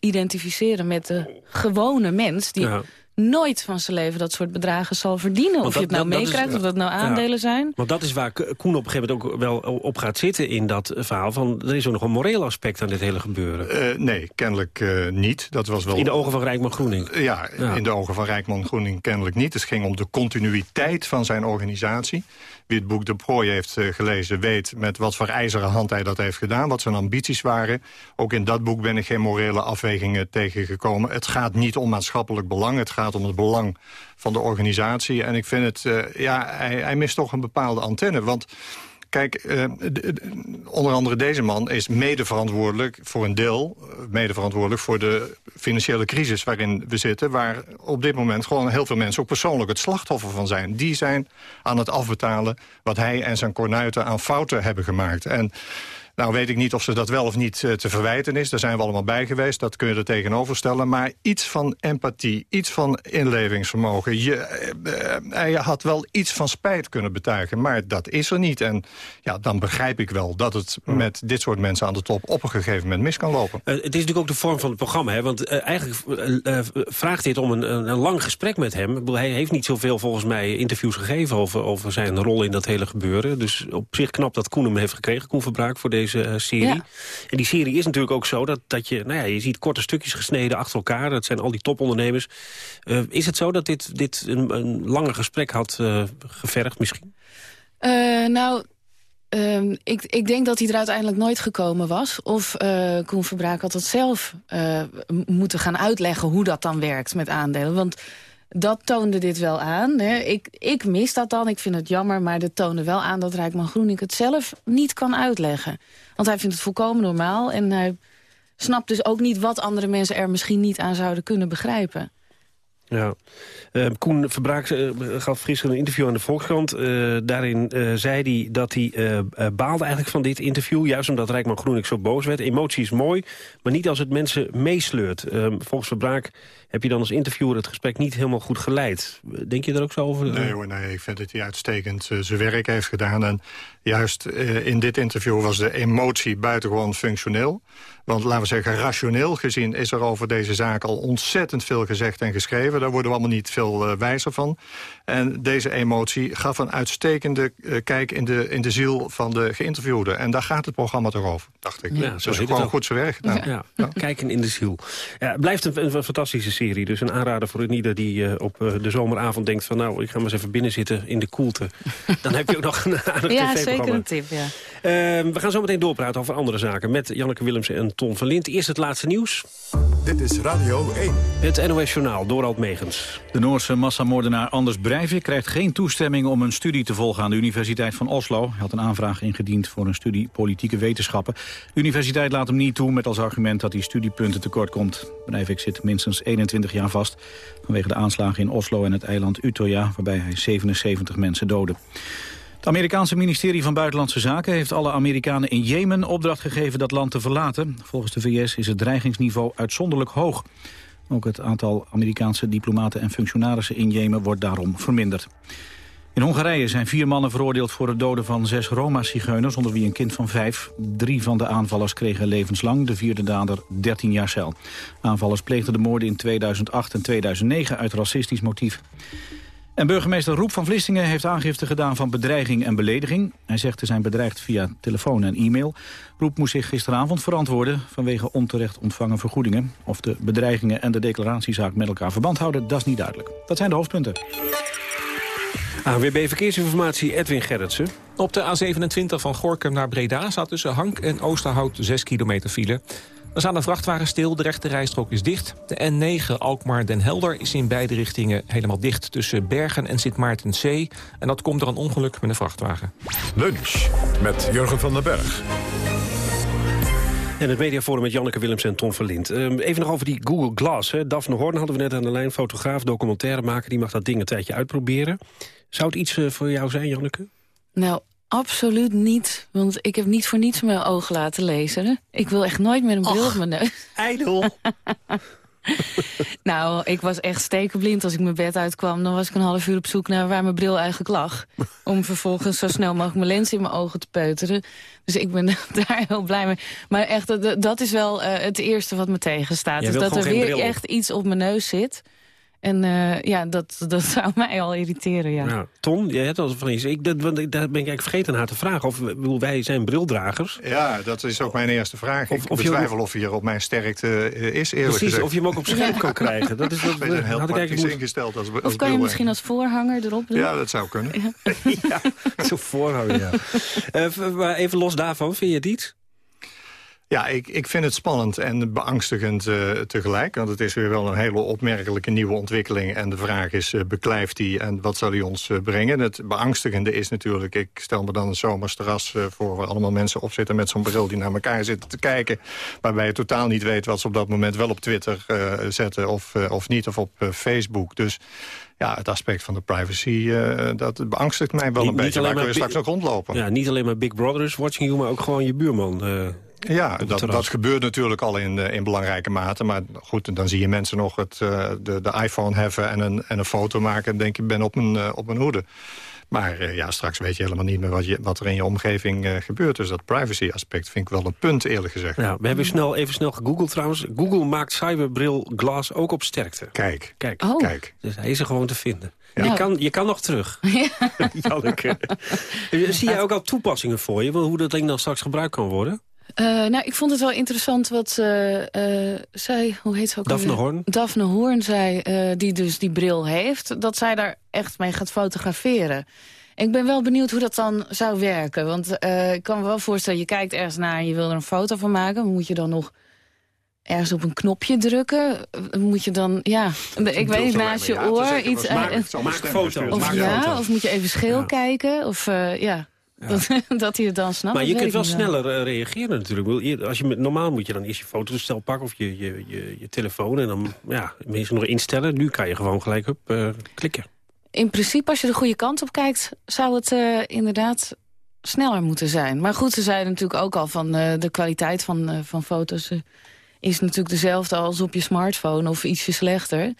identificeren met de gewone mens... die Ja. Nooit van zijn leven dat soort bedragen zal verdienen. Want of je het nou meekrijgt, of dat nou ja. aandelen zijn. Want dat is waar Ko- Koen op een gegeven moment ook wel op gaat zitten in dat verhaal. Van, er is ook nog een moreel aspect aan dit hele gebeuren. Eh, nee, kennelijk eh, niet. Dat was wel... In de ogen van Rijkman Groening. Ja, Ja. in de ogen van Rijkman Groening kennelijk niet. Het ging om de continuïteit van zijn organisatie. Wie het boek De Prooi heeft eh, gelezen weet met wat voor ijzeren hand hij dat heeft gedaan. Wat zijn ambities waren. Ook in dat boek ben ik geen morele afwegingen tegengekomen. Het gaat niet om maatschappelijk belang. Het gaat om het belang van de organisatie. En ik vind het, eh, ja, hij, hij mist toch een bepaalde antenne. Want Kijk, eh, onder andere deze man is medeverantwoordelijk voor een deel... eh, medeverantwoordelijk voor de financiële crisis waarin we zitten... waar op dit moment gewoon heel veel mensen ook persoonlijk het slachtoffer van zijn. Die zijn aan het afbetalen wat hij en zijn kornuiten aan fouten hebben gemaakt. En nou weet ik niet of ze dat wel of niet eh, te verwijten is. Daar zijn we allemaal bij geweest, dat kun je er tegenover stellen. Maar iets van empathie, iets van inlevingsvermogen. Je, eh, eh, hij had wel iets van spijt kunnen betuigen, maar dat is er niet. En ja, dan begrijp ik wel dat het met dit soort mensen aan de top... op een gegeven moment mis kan lopen. Eh, het is natuurlijk ook de vorm van het programma. Hè? Want eh, eigenlijk eh, eh, vraagt dit om een, een, lang gesprek met hem. Hij heeft niet zoveel volgens mij interviews gegeven... Over, over zijn rol in dat hele gebeuren. Dus op zich knap dat Koen hem heeft gekregen, Koen Verbraak, voor deze eh, serie. Ja. En die serie is natuurlijk ook zo dat, dat je... Nou ja, je ziet korte stukjes gesneden achter elkaar. Dat zijn al die topondernemers. Eh, is het zo dat dit, dit een, een langer gesprek had eh, gevergd misschien? Nou, ehm, ik, ik denk dat hij er uiteindelijk nooit gekomen was. Of eh Koen Verbraak had het zelf moeten gaan uitleggen hoe dat dan werkt met aandelen. Want dat toonde dit wel aan. Hè. Ik, ik mis dat dan, ik vind het jammer, maar dit toonde wel aan... dat Rijkman Groening het zelf niet kan uitleggen. Want hij vindt het volkomen normaal en hij snapt dus ook niet... wat andere mensen er misschien niet aan zouden kunnen begrijpen. Ja. Uh, Koen Verbraak uh, gaf gisteren een interview aan de Volkskrant. Uh, daarin zei hij dat hij baalde eigenlijk van dit interview. Juist omdat Rijkman Groenik zo boos werd. Emotie is mooi, maar niet als het mensen meesleurt. Volgens Verbraak heb je dan als interviewer het gesprek niet helemaal goed geleid. Denk je er ook zo over? Nee hoor, nee. Ik vind dat hij uitstekend zijn werk heeft gedaan. En juist in dit interview was de emotie buitengewoon functioneel. Want laten we zeggen, rationeel gezien is er over deze zaak al ontzettend veel gezegd en geschreven. Daar worden we allemaal niet veel uh, wijzer van. En deze emotie gaf een uitstekende uh, kijk in de, in de ziel van de geïnterviewde. En daar gaat het programma toch over, dacht ik. Ja, dus gewoon goed zijn werk gedaan. Ja. Ja. Kijken in de ziel. Ja, blijft een, een, fantastische serie. Dus een aanrader voor ieder die uh, op de zomeravond denkt van... nou, ik ga maar eens even binnen zitten in de koelte. Dan heb je ook nog een aardig Ja, zeker een tip, ja. Ehm, we gaan zo meteen doorpraten over andere zaken... met Janneke Willemsen en Ton van Lint. Eerst het laatste nieuws. Dit is Radio 1. Het NOS Journaal, Dorald Megens. De Noorse massamoordenaar Anders Breivik krijgt geen toestemming... om een studie te volgen aan de Universiteit van Oslo. Hij had een aanvraag ingediend voor een studie politieke wetenschappen. De universiteit laat hem niet toe met als argument dat hij studiepunten tekort komt. Breivik zit minstens 21 jaar vast... vanwege de aanslagen in Oslo en het eiland Utøya... waarbij hij 77 mensen doodde. Het Amerikaanse ministerie van Buitenlandse Zaken heeft alle Amerikanen in Jemen opdracht gegeven dat land te verlaten. Volgens de VS is het dreigingsniveau uitzonderlijk hoog. Ook het aantal Amerikaanse diplomaten en functionarissen in Jemen wordt daarom verminderd. In Hongarije zijn vier mannen veroordeeld voor het doden van zes Roma-zigeuners... onder wie een kind van vijf. Drie van de aanvallers kregen levenslang, de vierde dader 13 jaar cel. Aanvallers pleegden de moorden in 2008 en 2009 uit racistisch motief. En burgemeester Roep van Vlissingen heeft aangifte gedaan van bedreiging en belediging. Hij zegt te zijn bedreigd via telefoon en e-mail. Roep moest zich gisteravond verantwoorden vanwege onterecht ontvangen vergoedingen. Of de bedreigingen en de declaratiezaak met elkaar verband houden, dat is niet duidelijk. Dat zijn de hoofdpunten. ANWB Verkeersinformatie, Edwin Gerritsen. Op de A27 van Gorkum naar Breda staat tussen Hank en Oosterhout 6 kilometer file. Er staan de vrachtwagen stil, de rechte rijstrook is dicht. De N9 Alkmaar-Den Helder is in beide richtingen helemaal dicht... tussen Bergen en Sint Maartenzee. En dat komt door een ongeluk met een vrachtwagen. Lunch met Jurgen van den Berg. En het mediaforum met Janneke Willems en Tom Verlind. Um, even nog over die Google Glass. Hè. Daphne Horn hadden we net aan de lijn. Fotograaf, documentairemaker. Die mag dat ding een tijdje uitproberen. Zou het iets uh, voor jou zijn, Janneke? Nou, Absoluut niet, want ik heb niet voor niets mijn ogen laten lezen. Ik wil echt nooit meer een bril op mijn neus. Ijdel. nou, ik was echt stekenblind als ik mijn bed uitkwam. Dan was ik een half uur op zoek naar waar mijn bril eigenlijk lag. Om vervolgens zo snel mogelijk mijn lens in mijn ogen te peuteren. Dus ik ben daar heel blij mee. Maar echt, dat is wel uh, het eerste wat me tegenstaat. Dus dat er weer echt iets op mijn neus zit. En uh, ja, dat, dat zou mij al irriteren, ja. ja Ton, jij hebt al van iets. Ik, dat, dat ben ik eigenlijk vergeten aan haar te vragen. Of wij zijn brildragers. Ja, dat is ook mijn eerste vraag. Of, ik of betwijfel je... of hier op mijn sterkte uh, is, eerlijk Precies, gezegd. of je hem ook op scherp kan krijgen. Dat is wat, ben heel had praktisch moet... ingesteld als, als Of kan je misschien als voorhanger erop doen? Ja, dat zou kunnen. Ja, ja zo'n voorhanger, ja. uh, maar even los daarvan, vind je het iets? Ja, ik, ik vind het spannend en beangstigend uh, tegelijk. Want het is weer wel een hele opmerkelijke nieuwe ontwikkeling. En de vraag is, uh, beklijft die en wat zal die ons uh, brengen? Het beangstigende is natuurlijk, ik stel me dan een zomersterras voor... waar allemaal mensen op zitten met zo'n bril die naar elkaar zitten te kijken. Waarbij je totaal niet weet wat ze op dat moment wel op Twitter zetten of, of niet. Of op Facebook. Dus ja, het aspect van de privacy, uh, dat beangstigt mij wel niet, een beetje. Waar kun je straks nog rondlopen? Ja, niet alleen maar Big Brother is watching you, maar ook gewoon je buurman. Uh, ja, dat, dat gebeurt natuurlijk al in, in belangrijke mate. Maar goed, dan zie je mensen nog het, uh, de, de iPhone heffen en een, en een foto maken... en denk je, ben op mijn, uh, op mijn hoede. Maar ja, straks weet je helemaal niet meer wat, je, wat er in je omgeving gebeurt. Dus dat privacy-aspect vind ik wel een punt, eerlijk gezegd. Ja, we hebben snel, even snel gegoogeld trouwens. Google maakt cyberbril Glass ook op sterkte. Kijk, Kijk, oh. kijk. Dus hij is er gewoon te vinden. Ja. Je, kan, je kan nog terug. Janneke. Zie jij ook al toepassingen voor je? Hoe dat ding dan straks gebruikt kan worden? Uh, nou, ik vond het wel interessant wat ze uh, zei, hoe heet ze ook Daphne Hoorn. Daphne Hoorn zei, uh, die dus die bril heeft, dat zij daar echt mee gaat fotograferen. Ik ben wel benieuwd hoe dat dan zou werken. Want ik kan me wel voorstellen, je kijkt ergens naar en je wil er een foto van maken. Moet je dan nog ergens op een knopje drukken? Moet je dan, ja, ik weet niet, naast je ja, oor iets... maak, maak foto's. Of, ja, of moet je even scheel ja. kijken? Of ja... dat hij het dan snapt. maar je kunt wel sneller eh, reageren natuurlijk. Als je met, normaal moet je dan eerst je fotostel pakken of je, je, je, je telefoon... en dan ja, meestal nog instellen. Nu kan je gewoon gelijk op eh, klikken. In principe, als je de goede kant op kijkt... zou het eh, inderdaad sneller moeten zijn. Maar goed, ze zeiden natuurlijk ook al van de kwaliteit van, van foto's... is natuurlijk dezelfde als op je smartphone of ietsje slechter.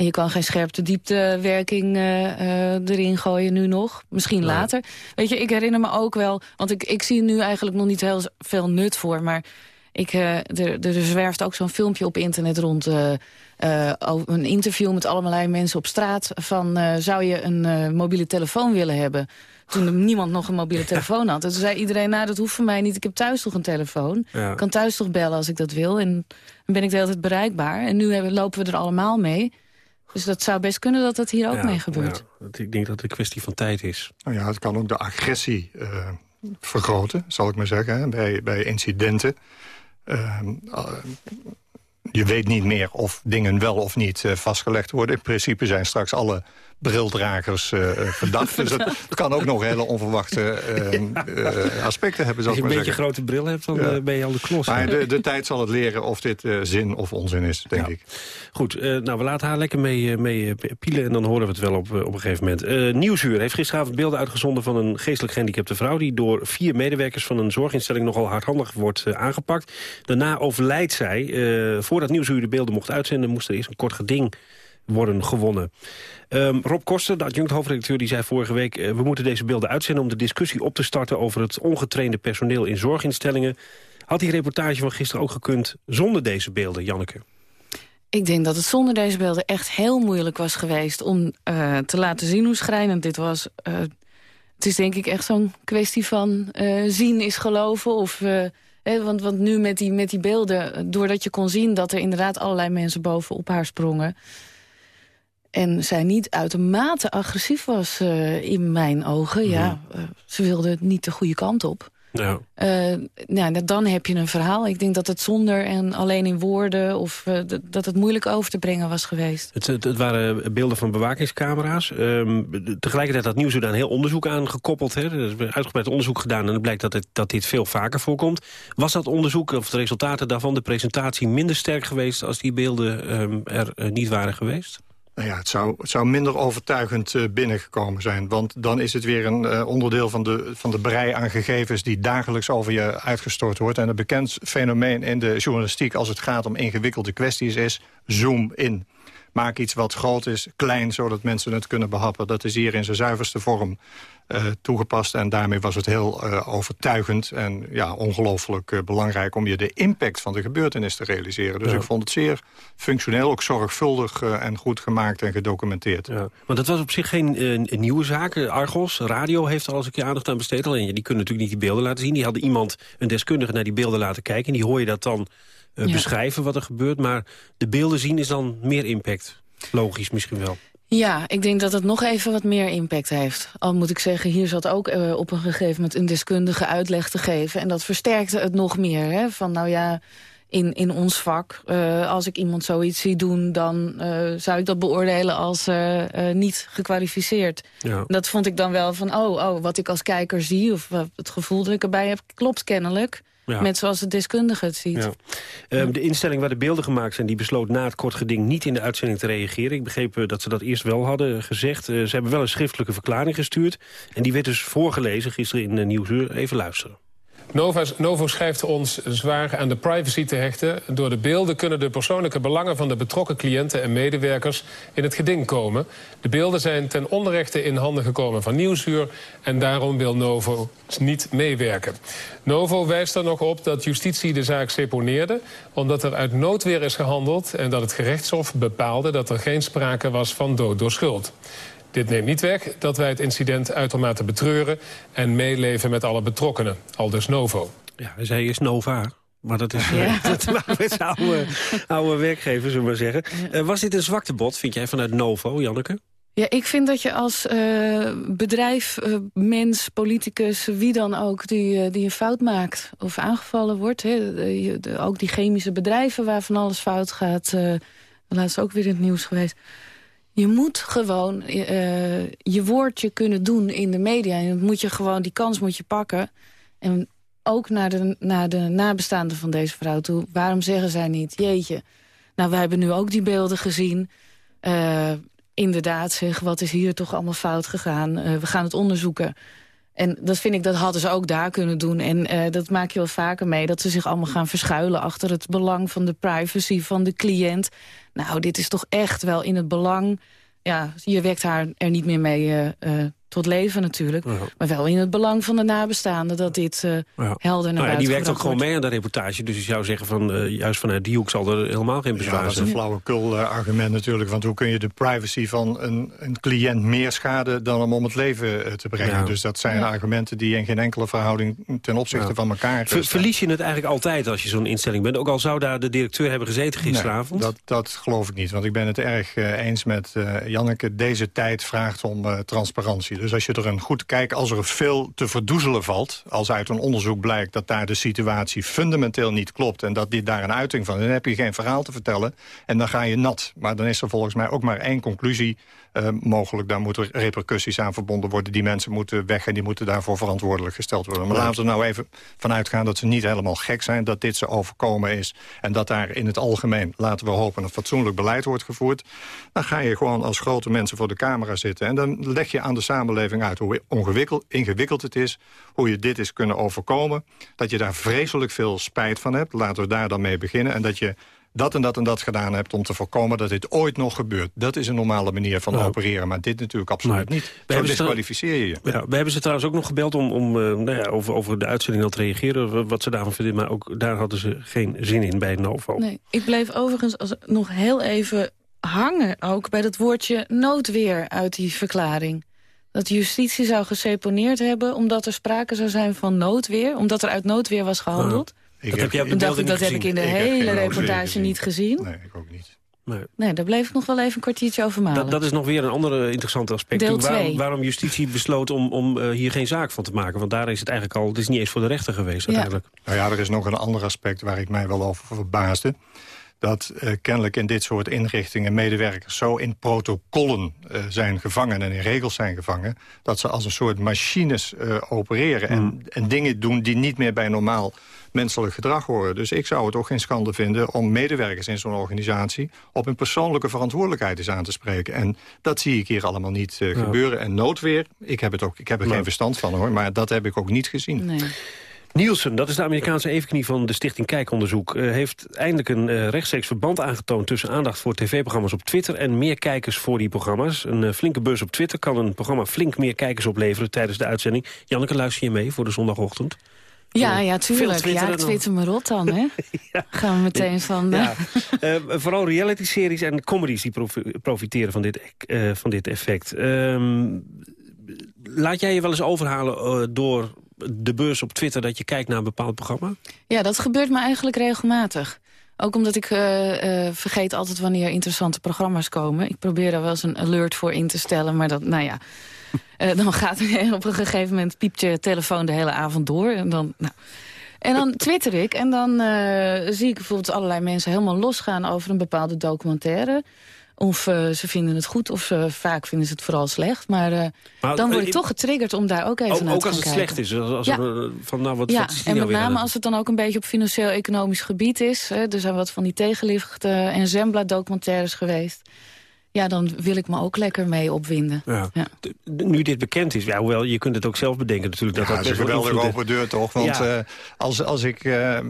En je kan geen scherpte dieptewerking eh, eh, erin gooien nu nog. Misschien later. Weet je, ik herinner me ook wel... want ik, ik zie nu eigenlijk nog niet heel veel nut voor... maar ik, eh, er, er zwerft ook zo'n filmpje op internet rond... over een interview met allemaal mensen op straat... van zou je een mobiele telefoon willen hebben? Toen niemand nog een mobiele telefoon had. En toen zei iedereen, nou dat hoeft voor mij niet. Ik heb thuis toch een telefoon. Ja. Ik kan thuis toch bellen als ik dat wil. En dan ben ik de hele tijd bereikbaar. En nu hebben, lopen we er allemaal mee. Dus dat zou best kunnen dat dat hier ook Ja, mee gebeurt. ja. Dat- Ik denk dat het een kwestie van tijd is. Nou ja, het kan ook de agressie eh, vergroten, zal ik maar zeggen, hè, bij, bij incidenten. Ehm, eh, je weet niet meer of dingen wel of niet eh, vastgelegd worden. In principe zijn straks alle brildragers eh, eh, verdacht. dus het, het kan ook nog hele onverwachte eh, aspecten hebben, Als je een beetje zeggen. grote bril hebt, dan Ja. ben je al de klos. Maar de, de tijd zal het leren of dit zin of onzin is, denk ik. Goed, nou, we laten haar lekker mee, mee pielen en dan horen we het wel op, op een gegeven moment. Nieuwsuur heeft gisteravond beelden uitgezonden van een geestelijk gehandicapte vrouw... die door vier medewerkers van een zorginstelling nogal hardhandig wordt aangepakt. Daarna overlijdt zij. Voordat Nieuwsuur de beelden mocht uitzenden... moest er eerst een kort geding worden gewonnen. Ehm, Rob Koster, de adjunct hoofdredacteur, die zei vorige week... eh, we moeten deze beelden uitzenden om de discussie op te starten... over het ongetrainde personeel in zorginstellingen. Had die reportage van gisteren ook gekund zonder deze beelden, Janneke? Ik denk dat het zonder deze beelden echt heel moeilijk was geweest... om eh, te laten zien hoe schrijnend dit was. Eh, het is denk ik echt zo'n kwestie van zien is geloven. Of, want, want nu met die, met die beelden, doordat je kon zien... dat er inderdaad allerlei mensen bovenop haar sprongen... en zij niet uitermate agressief was eh, in mijn ogen. Ja, eh, ze wilde niet de goede kant op. Ja. Eh, nou, dan heb je een verhaal. Ik denk dat het zonder en alleen in woorden... of dat het moeilijk over te brengen was geweest. Het, het, het waren beelden van bewakingscamera's. Ehm, tegelijkertijd had Nieuwsuur daar een heel onderzoek aan gekoppeld. Hè. Er is uitgebreid onderzoek gedaan en het blijkt dat, het, dat dit veel vaker voorkomt. Was dat onderzoek, of de resultaten daarvan, de presentatie minder sterk geweest... als die beelden ehm, er niet waren geweest? Nou ja, het zou, het zou minder overtuigend eh, binnengekomen zijn. Want dan is het weer een eh, onderdeel van de, van de brei aan gegevens... die dagelijks over je uitgestort wordt. En een bekend fenomeen in de journalistiek... als het gaat om ingewikkelde kwesties is zoom in. Maak iets wat groot is, klein, zodat mensen het kunnen behappen. Dat is hier in zijn zuiverste vorm eh, toegepast. En daarmee was het heel eh, overtuigend en ja, ongelooflijk eh, belangrijk... om je de impact van de gebeurtenis te realiseren. Dus Ja. ik vond het zeer functioneel, ook zorgvuldig eh, en goed gemaakt en gedocumenteerd. Ja. Want dat was op zich geen eh, nieuwe zaak. Argos, radio heeft er al eens een keer aandacht aan besteed. Alleen ja, die kunnen natuurlijk niet die beelden laten zien. Die hadden iemand, een deskundige, naar die beelden laten kijken. En die hoor je dat dan eh, Ja. beschrijven wat er gebeurt. Maar de beelden zien is dan meer impact. Logisch misschien wel. Ja, ik denk dat het nog even wat meer impact heeft. Al moet ik zeggen, hier zat ook eh, op een gegeven moment... een deskundige uitleg te geven. En dat versterkte het nog meer. Hè? Van nou ja, in, in ons vak, eh, als ik iemand zoiets zie doen... dan eh, zou ik dat beoordelen als niet gekwalificeerd. Ja. Dat vond ik dan wel van, oh, oh, wat ik als kijker zie... of wat het gevoel dat ik erbij heb, klopt kennelijk... Ja. Met zoals de deskundige het ziet. Ja. Ehm, de instelling waar de beelden gemaakt zijn... die besloot na het kort geding niet in de uitzending te reageren. Ik begreep eh, dat ze dat eerst wel hadden gezegd. Eh, ze hebben wel een schriftelijke verklaring gestuurd. En die werd dus voorgelezen gisteren in de Nieuwsuur. Even luisteren. Novo schrijft ons zwaar aan de privacy te hechten. Door de beelden kunnen de persoonlijke belangen van de betrokken cliënten en medewerkers in het geding komen. De beelden zijn ten onrechte in handen gekomen van Nieuwsuur en daarom wil Novo niet meewerken. Novo wijst er nog op dat justitie de zaak seponeerde omdat er uit noodweer is gehandeld en dat het gerechtshof bepaalde dat er geen sprake was van dood door schuld. Dit neemt niet weg dat wij het incident uitermate betreuren... en meeleven met alle betrokkenen, aldus Novo. Ja, zei eerst Nova. Maar dat is eh, dat is een oude, oude werkgever, zullen we maar zeggen. Eh, was dit een zwaktebod, vind jij, vanuit Novo, Janneke? Ja, ik vind dat je als eh, bedrijf, eh, mens, politicus, wie dan ook... Die, eh, die een fout maakt of aangevallen wordt... Hè, de- je- de- ook die chemische bedrijven waar van alles fout gaat... eh laatst ook weer in het nieuws geweest... Je moet gewoon eh, je woordje kunnen doen in de media. En moet je gewoon, die kans moet je pakken. En ook naar de, naar de nabestaanden van deze vrouw toe. Waarom zeggen zij niet, jeetje... Nou, wij hebben nu ook die beelden gezien. Uh, inderdaad, zeg, wat is hier toch allemaal fout gegaan? We gaan het onderzoeken. En dat vind ik, dat hadden ze ook daar kunnen doen. En uh, dat maak je wel vaker mee, dat ze zich allemaal gaan verschuilen... achter het belang van de privacy van de cliënt. Nou, dit is toch echt wel in het belang... Ja, je wekt haar er niet meer mee tot leven natuurlijk. Maar wel in het belang van de nabestaanden dat dit uh, ja. helder naar nou, ja, Die werkt ook gewoon mee aan de reportage. Dus je zou zeggen van uh, juist vanuit die hoek zal er helemaal geen bezwaar ja, dat is een flauwekul uh, argument natuurlijk. Want hoe kun je de privacy van een, een cliënt meer schaden dan hem om het leven te brengen. Ja. Dus dat zijn argumenten die in geen enkele verhouding ten opzichte van elkaar Ver, Verlies je het eigenlijk altijd als je zo'n instelling bent? Ook al zou daar de directeur hebben gezeten gisteravond? Nee, dat, dat geloof ik niet. Want ik ben het erg eens met Janneke. Deze tijd vraagt om transparantie. Dus als je er een goed kijk, als er veel te verdoezelen valt... als uit een onderzoek blijkt dat daar de situatie fundamenteel niet klopt... en dat dit daar een uiting van is, dan heb je geen verhaal te vertellen... en dan ga je nat. Maar dan is er volgens mij ook maar één conclusie uh, mogelijk. Daar moeten repercussies aan verbonden worden. Die mensen moeten weg en die moeten daarvoor verantwoordelijk gesteld worden. Maar laten we er nou even vanuit gaan dat ze niet helemaal gek zijn... dat dit ze overkomen is en dat daar in het algemeen... laten we hopen een fatsoenlijk beleid wordt gevoerd. Dan ga je gewoon als grote mensen voor de camera zitten... en dan leg je aan de samenleving uit hoe ingewikkeld het is... hoe je dit is kunnen overkomen. Dat je daar vreselijk veel spijt van hebt. Laten we daar dan mee beginnen. En dat je dat en dat en dat gedaan hebt om te voorkomen dat dit ooit nog gebeurt. Dat is een normale manier van opereren, maar dit natuurlijk absoluut niet. Zo disqualificeer je je. Ja, we hebben ze trouwens ook nog gebeld om, om uh, nou ja, over, over de uitzending al te reageren, wat ze daarvan vinden, maar ook daar hadden ze geen zin in bij Novo. Nee, ik bleef overigens als, nog heel even hangen ook bij dat woordje noodweer uit die verklaring. Dat justitie zou geseponeerd hebben omdat er sprake zou zijn van noodweer, omdat er uit noodweer was gehandeld. Ik dat heb, heb, je dacht ik, dat heb ik in de hele reportage niet gezien. Nee, ik ook niet. Nee. nee, daar bleef ik nog wel even een kwartiertje over malen. Dat, dat is nog weer een ander interessant aspect. Deel waarom, waarom, justitie besloot om, om uh, hier geen zaak van te maken. Want daar is het eigenlijk al, het is niet eens voor de rechter geweest uiteindelijk. Ja. Nou ja, er is nog een ander aspect waar ik mij wel over verbaasde dat uh, kennelijk in dit soort inrichtingen medewerkers zo in protocollen uh, zijn gevangen en in regels zijn gevangen, dat ze als een soort machines uh, opereren en, Hmm. en dingen doen die niet meer bij normaal menselijk gedrag horen. Dus ik zou het ook geen schande vinden om medewerkers in zo'n organisatie op hun persoonlijke verantwoordelijkheid eens aan te spreken. En dat zie ik hier allemaal niet uh, Ja. gebeuren. En noodweer, ik heb, het ook, ik heb er Nee. geen verstand van hoor, maar dat heb ik ook niet gezien. Nee. Nielsen, dat is de Amerikaanse evenknie van de Stichting Kijkonderzoek... eh, heeft eindelijk een eh, rechtstreeks verband aangetoond... tussen aandacht voor tv-programma's op Twitter... en meer kijkers voor die programma's. Een eh, flinke bus op Twitter kan een programma flink meer kijkers opleveren... tijdens de uitzending. Janneke, luister je mee voor de zondagochtend? Ja, ja, tuurlijk. Ja, ik twitter me rot dan, hè? Gaan we meteen van... Ja, vooral reality-series en comedies die profi- profiteren van dit, van dit effect. Ehm, laat jij je wel eens overhalen door de beurs op Twitter... dat je kijkt naar een bepaald programma? Ja, dat gebeurt me eigenlijk regelmatig. Ook omdat ik eh, eh, vergeet altijd wanneer interessante programma's komen. Ik probeer daar wel eens een alert voor in te stellen, maar dat, nou ja... eh, dan gaat er op een gegeven moment piept je telefoon de hele avond door. En dan, nou. en dan twitter ik en dan zie ik bijvoorbeeld allerlei mensen helemaal losgaan over een bepaalde documentaire. Of eh, ze vinden het goed, of ze, vaak vinden ze het vooral slecht. Maar, eh, Maar, dan word ik toch getriggerd om daar ook even Ook, naar ook te als gaan het kijken. slecht is. Als, als Ja. er, van, nou, wat, Ja, wat en nou met name het- als het dan ook een beetje op financieel-economisch gebied is. Hè, er zijn wat van die tegenlicht eh, en Zembla-documentaires geweest. Ja, dan wil ik me ook lekker mee opwinden. Ja. Nu dit bekend is, ja, hoewel je kunt het ook zelf bedenken natuurlijk. Dat Ja, dat is een geweldige open deur toch? Want Ja. eh, als, als ik eh, eh,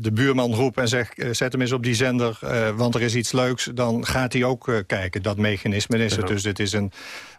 de buurman roep en zeg... zet hem eens op die zender, eh, want er is iets leuks... dan gaat hij ook eh, kijken. Dat mechanisme is het. Dus dit is een,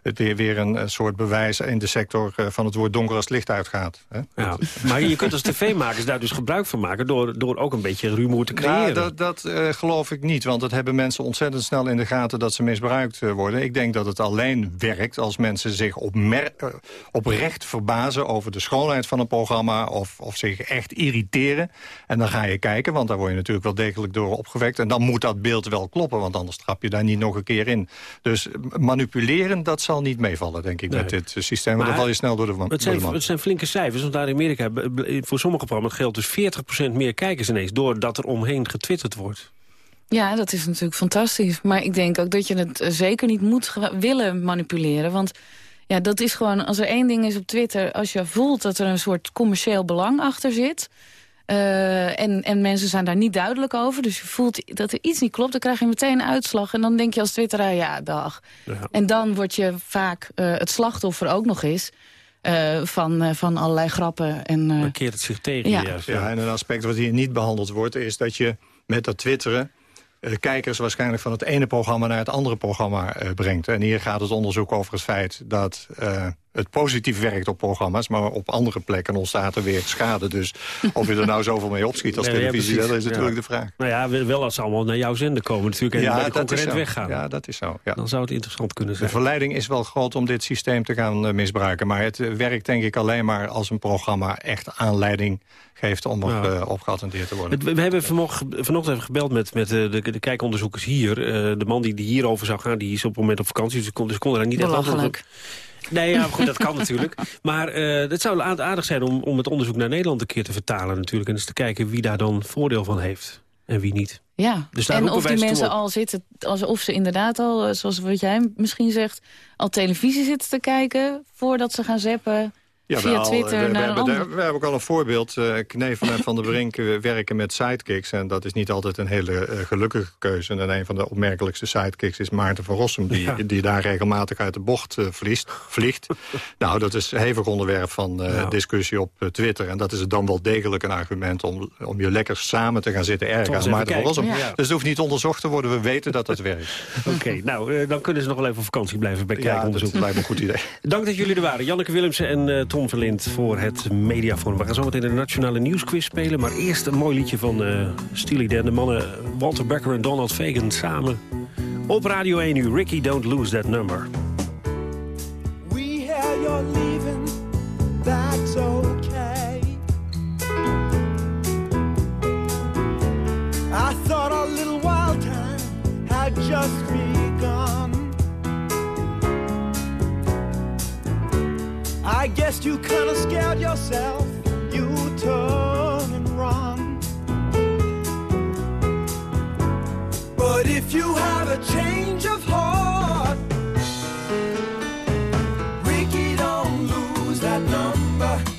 het weer, weer een eh, soort bewijs in de sector... eh, van het woord donker als het licht uitgaat. Hè? Ja. Maar je kunt als tv-makers daar dus gebruik van maken... door, door ook een beetje rumoer te creëren. Nou, dat dat eh, geloof ik niet, want dat hebben mensen ontzettend snel in de gaten dat ze misbruikt worden. Ik denk dat het alleen werkt als mensen zich opmer- eh, oprecht verbazen over de schoonheid van een programma of, of zich echt irriteren. En dan ga je kijken, want daar word je natuurlijk wel degelijk door opgewekt. En dan moet dat beeld wel kloppen, want anders trap je daar niet nog een keer in. Dus manipuleren, dat zal niet meevallen, denk ik, Nee. met dit eh, systeem. Want Maar dan val je snel door de, wa- Het door zijn, de man. het zijn flinke cijfers, want daar in Amerika... b- b- voor sommige programma's geldt dus 40% meer kijkers ineens... doordat er omheen getwitterd wordt. Ja, dat is natuurlijk fantastisch. Maar ik denk ook dat je het eh, zeker niet moet willen manipuleren. Want ja, dat is gewoon, als er één ding is op Twitter... als je voelt dat er een soort commercieel belang achter zit... eh, en, en mensen zijn daar niet duidelijk over... dus je voelt dat er iets niet klopt, dan krijg je meteen een uitslag... en dan denk je als twitteraar, ja, dag. En dan word je vaak eh, het slachtoffer ook nog eens... eh, van, eh, van allerlei grappen. En, eh, Dan keert het zich tegen Ja. je juist. Ja, en een aspect wat hier niet behandeld wordt... is dat je met dat twitteren eh, kijkers waarschijnlijk van het ene programma naar het andere programma eh, brengt. En hier gaat het onderzoek over het feit dat eh, het positief werkt op programma's... maar op andere plekken ontstaat er weer schade. Dus of je er nou zoveel mee opschiet als Nee, televisie, dat is natuurlijk Ja. de vraag. Nou ja, wel als ze allemaal naar jouw zender komen natuurlijk... en Ja, bij de dat is concurrent zo. weggaan. Ja, dat is zo. Ja. Dan zou het interessant kunnen De zijn. verleiding is wel groot om dit systeem te gaan eh, misbruiken. Maar het eh, werkt denk ik alleen maar als een programma echt aanleiding geeft om op, eh, op geattendeerd te worden. Het- We hebben vanochtend even gebeld met, met de, de kijkonderzoekers hier. Eh, de man die, die hierover zou gaan, die is op het moment op vakantie. Dus ze konden, ze konden daar niet echt antwoord op. Nee, ja, goed, dat kan natuurlijk. Maar eh het zou aard- aardig zijn om, om het onderzoek naar Nederland een keer te vertalen natuurlijk. En eens te kijken wie daar dan voordeel van heeft en wie niet. Ja, Dus daar en of die mensen al zitten, alsof ze inderdaad al, eh, zoals wat jij misschien zegt... al televisie zitten te kijken voordat ze gaan zappen via wel, Twitter we, hebben, we hebben ook al een voorbeeld. eh Knevel en Van der Brink eh, werken met sidekicks. En dat is niet altijd een hele eh, gelukkige keuze. En een van de opmerkelijkste sidekicks is Maarten van Rossum... die, Ja. die daar regelmatig uit de bocht vliest, vliegt. nou, dat is een hevig onderwerp van Ja. discussie op Twitter. En dat is dan wel degelijk een argument... om, om je lekker samen te gaan zitten ergen Toch eens aan Maarten van. Rossum. Ja. Dus het hoeft niet onderzocht te worden. We weten dat dat werkt. Oké, nou, dan kunnen ze nog wel even op vakantie blijven bij Ja, dat kijkonderzoek. lijkt me een goed idee. Dank dat jullie er waren. Janneke Willemsen en eh, Tom voor het Mediaforum. We gaan zo meteen de Nationale Nieuwsquiz spelen. Maar eerst een mooi liedje van eh Steely Dan. De mannen Walter Becker en Donald Fagan samen. Op Radio 1 nu. Ricky, don't lose that number. We hear you're leaving, that's okay. I thought our little wild time had just begun. I guess you kinda scared yourself, you turn and run. But if you have a change of heart, Ricky, don't lose that number.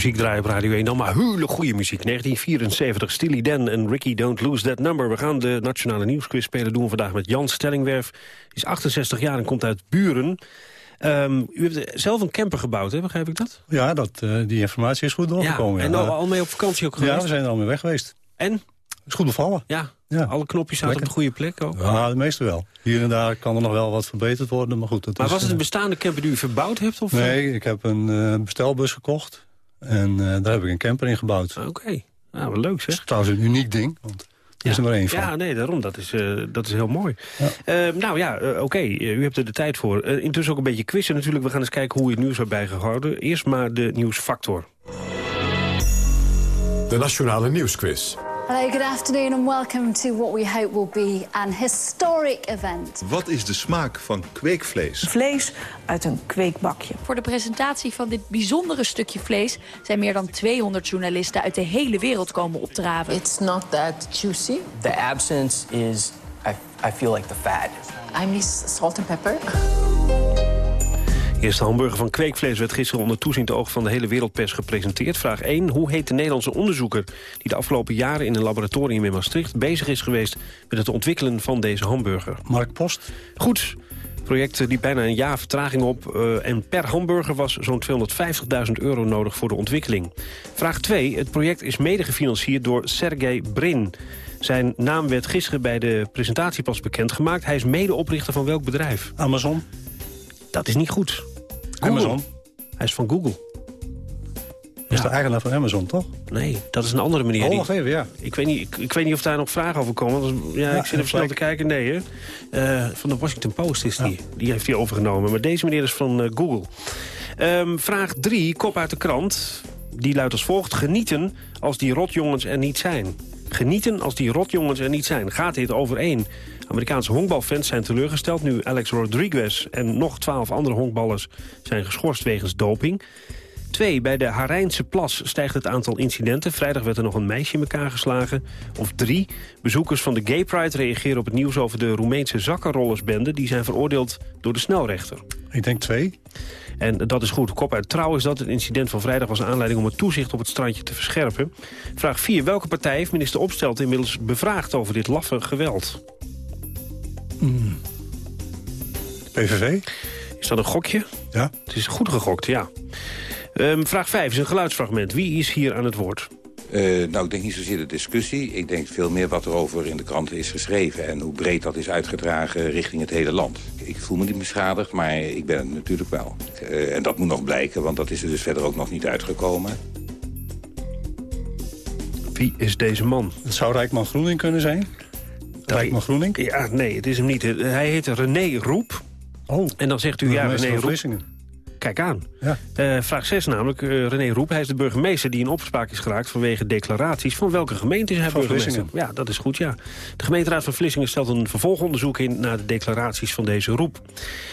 Muziek draaien op Radio 1, dan maar hele goede muziek. 1974, Steely Dan en Ricky Don't Lose That Number. We gaan de Nationale Nieuwsquiz spelen. doen we vandaag met Jan Stellingwerf. Hij is 68 jaar en komt uit Buren. Ehm, u hebt zelf een camper gebouwd, hè? begrijp ik dat? Ja, dat, eh, die informatie is goed doorgekomen. Ja, en ja. al, mee op vakantie ook geweest? Ja, we zijn er al mee weg geweest. En? Is goed bevallen. Ja, Ja. alle knopjes zaten op de goede plek ook? Ja, de meeste wel. Hier en daar kan er nog wel wat verbeterd worden, maar goed. Dat Maar is, was het een eh, bestaande camper die u verbouwd hebt? Of? Nee, ik heb een eh, bestelbus gekocht. En eh, daar heb ik een camper in gebouwd. Oké, nou, wat leuk zeg. Dat is trouwens een uniek ding, want er is er maar één van. Ja, nee, daarom. Dat is, eh, dat is heel mooi. Eh, nou ja, eh, oké. u hebt er de tijd voor. Intussen ook een beetje quizzen natuurlijk. We gaan eens kijken hoe u het nieuws hebt bijgehouden. Eerst maar de nieuwsfactor. De Nationale Nieuwsquiz. Hello, good afternoon and welcome to what we hope will be an historic event. Wat is de smaak van kweekvlees? Vlees uit een kweekbakje. Voor de presentatie van dit bijzondere stukje vlees... zijn meer dan 200 journalisten uit de hele wereld komen opdraven. It's not that juicy. The absence is, I, I feel like the fat. I miss salt and pepper. De eerste hamburger van kweekvlees werd gisteren onder toezicht oog van de hele wereldpers gepresenteerd. Vraag 1. Hoe heet de Nederlandse onderzoeker die de afgelopen jaren in een laboratorium in Maastricht bezig is geweest met het ontwikkelen van deze hamburger? Mark Post. Goed. Het project liep bijna een jaar vertraging op eh, en per hamburger was zo'n 250.000 euro nodig voor de ontwikkeling. Vraag 2. Het project is mede gefinancierd door Sergey Brin. Zijn naam werd gisteren bij de presentatie pas bekendgemaakt. Hij is medeoprichter van welk bedrijf? Amazon. Dat is niet goed. Google. Amazon. Hij is van Google. Dat is de eigenaar van Amazon, toch? Nee, dat is een andere manier. Oh, wacht even, ja. Ik weet, niet, ik, ik weet niet of daar nog vragen over komen. want ja, Ja, ik zit even snel te kijken. Nee, hè. Eh, van de Washington Post is die. Die heeft hij overgenomen. Maar deze meneer is van eh, Google. Ehm, vraag 3, kop uit de krant. Die luidt als volgt. Genieten als die rotjongens er niet zijn. Genieten als die rotjongens er niet zijn. Gaat dit overeen? Amerikaanse honkbalfans zijn teleurgesteld... nu Alex Rodriguez en nog twaalf andere honkballers zijn geschorst wegens doping. Twee, bij de Harijnse plas stijgt het aantal incidenten. Vrijdag werd er nog een meisje in elkaar geslagen. Of drie, bezoekers van de Gay Pride reageren op het nieuws over de Roemeense zakkenrollersbende. Die zijn veroordeeld door de snelrechter. Ik denk twee. En dat is goed. Kop uit trouw is dat het incident van vrijdag was aanleiding om het toezicht op het strandje te verscherpen. Vraag 4. Welke partij heeft minister Opstelt inmiddels bevraagd over dit laffe geweld? PVV. Is dat een gokje? Ja. Het is goed gegokt, ja. Ehm, vraag 5 is een geluidsfragment. Wie is hier aan het woord? Eh, nou, ik denk niet zozeer de discussie. Ik denk veel meer wat er over in de kranten is geschreven... en hoe breed dat is uitgedragen richting het hele land. Ik voel me niet beschadigd, maar ik ben het natuurlijk wel. Eh, en dat moet nog blijken, want dat is er dus verder ook nog niet uitgekomen. Wie is deze man? Het zou Rijkman Groening kunnen zijn. Rijkman Groening? Ja, nee, het is hem niet. Hij heet René Roep. Oh. En dan zegt u, ja, René Roep. Kijk aan. Ja. Eh, vraag 6 namelijk, eh, René Roep. Hij is de burgemeester die in opspraak is geraakt... vanwege declaraties. Van welke gemeente is hij Van burgemeester? Vlissingen. Ja, dat is goed, ja. De gemeenteraad van Vlissingen stelt een vervolgonderzoek in... naar de declaraties van deze Roep.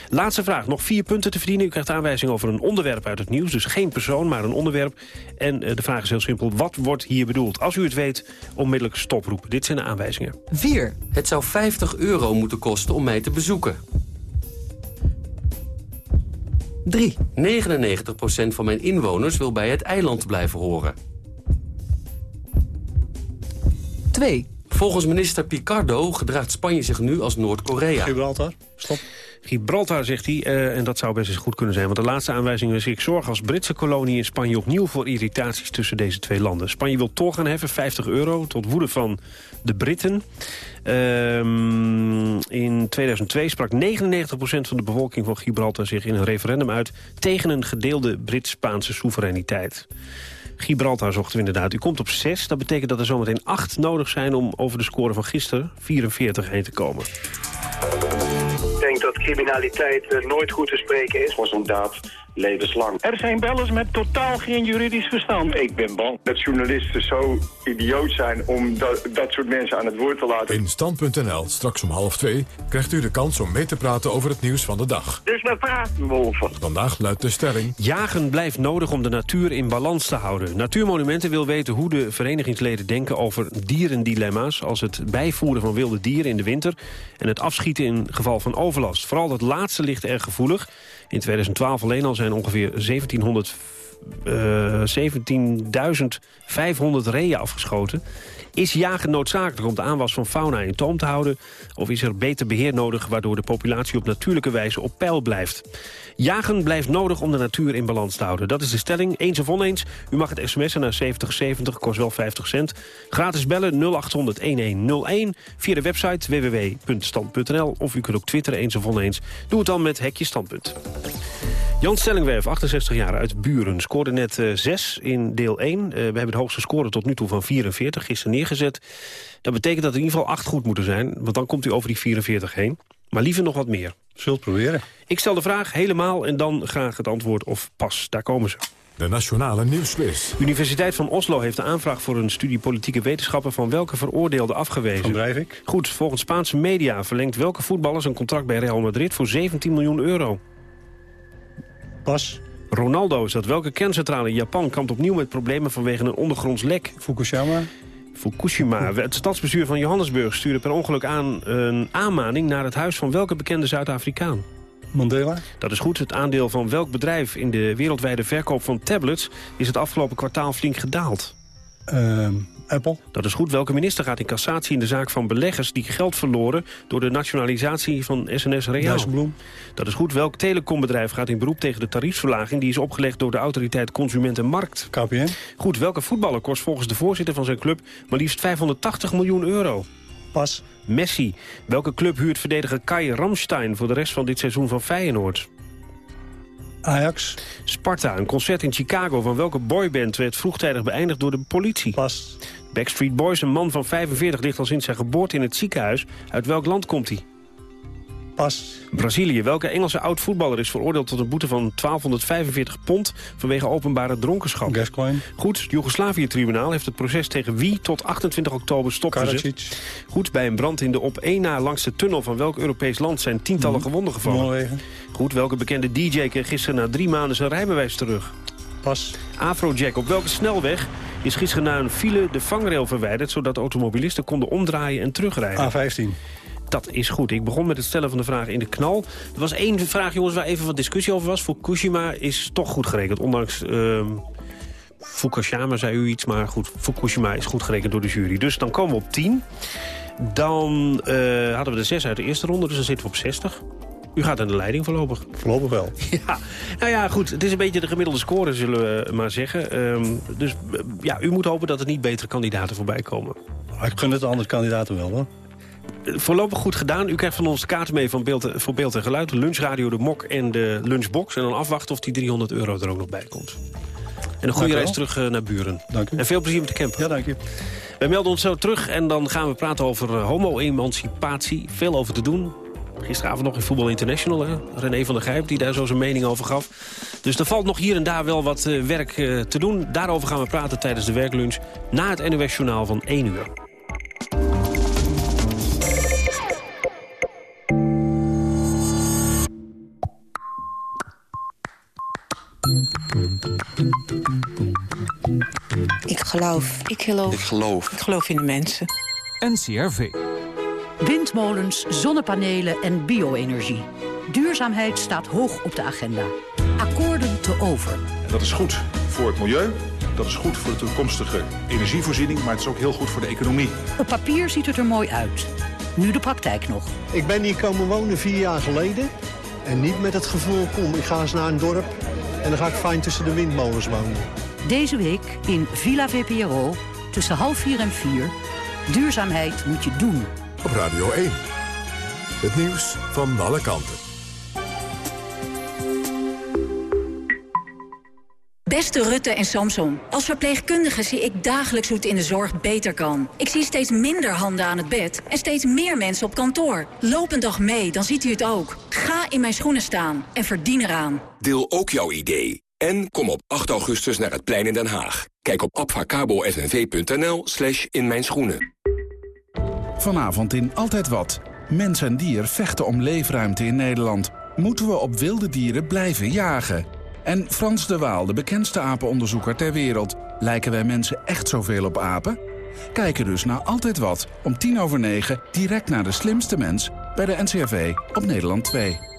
Laatste vraag. Nog vier punten te verdienen. U krijgt aanwijzing over een onderwerp uit het nieuws. Dus geen persoon, maar een onderwerp. En eh, de vraag is heel simpel. Wat wordt hier bedoeld? Als u het weet, onmiddellijk stoproepen. Dit zijn de aanwijzingen. 4. Het zou 50 euro moeten kosten om mij te bezoeken. 3. 99% van mijn inwoners wil bij het eiland blijven horen. 2. Volgens minister Picardo gedraagt Spanje zich nu als Noord-Korea. Gibraltar, stop. Gibraltar, zegt hij, eh, en dat zou best eens goed kunnen zijn. Want de laatste aanwijzing is... ik zorg als Britse kolonie in Spanje opnieuw voor irritaties tussen deze twee landen. Spanje wil tol gaan heffen, 50 euro, tot woede van de Britten. Ehm, in 2002 sprak 99% van de bevolking van Gibraltar zich in een referendum uit... tegen een gedeelde Brits-Spaanse soevereiniteit. Gibraltar zochten we inderdaad. U komt op 6. Dat betekent dat er zometeen 8 nodig zijn om over de score van gisteren, 44, heen te komen. Ik denk dat criminaliteit eh, nooit goed te spreken is. Voor zo'n daad levenslang. Er zijn bellers met totaal geen juridisch verstand. Ik ben bang dat journalisten zo idioot zijn om dat, dat soort mensen aan het woord te laten. In Stand.nl, straks om half twee, krijgt u de kans om mee te praten over het nieuws van de dag. Dus we praten, wolven. Vandaag luidt de stelling... Jagen blijft nodig om de natuur in balans te houden. Natuurmonumenten wil weten hoe de verenigingsleden denken over dierendilemma's... als het bijvoeren van wilde dieren in de winter... en het afschieten in geval van overlast. Vooral dat laatste ligt erg gevoelig. In 2012 alleen al zijn ongeveer 1700 eh, 17.500 reeën afgeschoten. Is jagen noodzakelijk om de aanwas van fauna in toom te houden? Of is er beter beheer nodig waardoor de populatie op natuurlijke wijze op peil blijft? Jagen blijft nodig om de natuur in balans te houden. Dat is de stelling, eens of oneens. U mag het sms'en naar 7070, kost wel 50 cent. Gratis bellen 0800-1101 via de website www.stand.nl. Of u kunt ook twitteren, eens of oneens. Doe het dan met Hekje Standpunt. Jan Stellingwerf, 68 jaar, uit Buren. Scoorde net eh 6 in deel 1. Eh, we hebben de hoogste score tot nu toe van 44, gisteren neergezet. Dat betekent dat er in ieder geval 8 goed moeten zijn. Want dan komt u over die 44 heen. Maar liever nog wat meer. Zult proberen. Ik stel de vraag helemaal en dan graag het antwoord of pas. Daar komen ze. De Nationale Nieuwsquiz. De Universiteit van Oslo heeft de aanvraag voor een studie politieke wetenschappen van welke veroordeelde afgewezen. Van Breivik. Goed, volgens Spaanse media verlengt welke voetballer zijn contract bij Real Madrid voor 17 miljoen euro. Pas. Ronaldo is dat. Welke kerncentrale in Japan kampt opnieuw met problemen vanwege een ondergronds lek? Fukushima. Fukushima. Het stadsbestuur van Johannesburg stuurde per ongeluk aan een aanmaning naar het huis van welke bekende Zuid-Afrikaan? Mandela. Dat is goed. Het aandeel van welk bedrijf in de wereldwijde verkoop van tablets is het afgelopen kwartaal flink gedaald? Ehm, Apple. Dat is goed. Welke minister gaat in cassatie in de zaak van beleggers die geld verloren door de nationalisatie van SNS Reaal? Dijsselbloem. Dat is goed. Welk telecombedrijf gaat in beroep tegen de tariefsverlaging die is opgelegd door de autoriteit Consument en Markt? KPN. Goed. Welke voetballer kost volgens de voorzitter van zijn club maar liefst 580 miljoen euro? Pas. Messi. Welke club huurt verdediger Kai Ramstein voor de rest van dit seizoen van Feyenoord? Ajax. Sparta. Een concert in Chicago van welke boyband werd vroegtijdig beëindigd door de politie? Pas. Backstreet Boys, een man van 45, ligt al sinds zijn geboorte in het ziekenhuis. Uit welk land komt hij? Pas. Brazilië. Welke Engelse oud-voetballer is veroordeeld tot een boete van 1245 pond... vanwege openbare dronkenschap? Gascoigne. Goed, het Joegoslavië-tribunaal heeft het proces tegen wie tot 28 oktober stopgezet? Karadzic. Goed, bij een brand in de op één na langste tunnel van welk Europees land zijn tientallen gewonden gevallen? Noorwegen. Goed, welke bekende DJ kreeg gisteren na drie maanden zijn rijbewijs terug? Pas. Afrojack, op welke snelweg is gisteren na een file de vangrail verwijderd... zodat automobilisten konden omdraaien en terugrijden? A15. Dat is goed. Ik begon met het stellen van de vraag in de knal. Er was één vraag, jongens, waar even wat discussie over was. Fukushima is toch goed gerekend, ondanks... ehm Fukushima zei u iets, maar goed, Fukushima is goed gerekend door de jury. Dus dan komen we op 10. Dan eh, hadden we de 6 uit de eerste ronde, dus dan zitten we op 60. U gaat aan de leiding voorlopig. Voorlopig wel. Ja, nou ja, goed. Het is een beetje de gemiddelde score, zullen we maar zeggen. Ehm, dus eh, ja, u moet hopen dat er niet betere kandidaten voorbij komen. Maar ik gun het de andere kandidaten wel, hoor. Voorlopig goed gedaan. U krijgt van ons de kaarten mee van beeld, voor beeld en geluid. De lunchradio, de mok en de lunchbox. En dan afwachten of die 300 euro er ook nog bij komt. En een goede reis terug eh, naar Buren. Dank u. En veel plezier met de camper. Ja, dank u. We melden ons zo terug en dan gaan we praten over eh, homo-emancipatie. Veel over te doen. Gisteravond nog in Voetbal International, hè? René van der Grijp, die daar zo zijn mening over gaf. Dus er valt nog hier en daar wel wat eh, werk te doen. Daarover gaan we praten tijdens de werklunch na het NOS-journaal van 1 uur. Geloof. Ik geloof. Ik geloof. Ik geloof in de mensen. NCRV. Windmolens, zonnepanelen en bio-energie. Duurzaamheid staat hoog op de agenda. Akkoorden te over. En dat is goed voor het milieu, dat is goed voor de toekomstige energievoorziening... maar het is ook heel goed voor de economie. Op papier ziet het er mooi uit. Nu de praktijk nog. Ik ben hier komen wonen vier jaar geleden. En niet met het gevoel, kom, ik ga eens naar een dorp... en dan ga ik fijn tussen de windmolens wonen. Deze week in Villa VPRO tussen half vier en vier. Duurzaamheid moet je doen. Op Radio 1. Het nieuws van alle kanten. Beste Rutte en Samson, als verpleegkundige zie ik dagelijks hoe het in de zorg beter kan. Ik zie steeds minder handen aan het bed en steeds meer mensen op kantoor. Loop een dag mee, dan ziet u het ook. Ga in mijn schoenen staan en verdien eraan. Deel ook jouw idee. En kom op 8 augustus naar het plein in Den Haag. Kijk op abfacabo.nv.nl slash in mijn schoenen. Vanavond in Altijd Wat. Mens en dier vechten om leefruimte in Nederland. Moeten we op wilde dieren blijven jagen? En Frans de Waal, de bekendste apenonderzoeker ter wereld. Lijken wij mensen echt zoveel op apen? Kijk er dus naar Altijd Wat. Om tien over negen, direct naar de slimste mens... bij de NCRV op Nederland 2.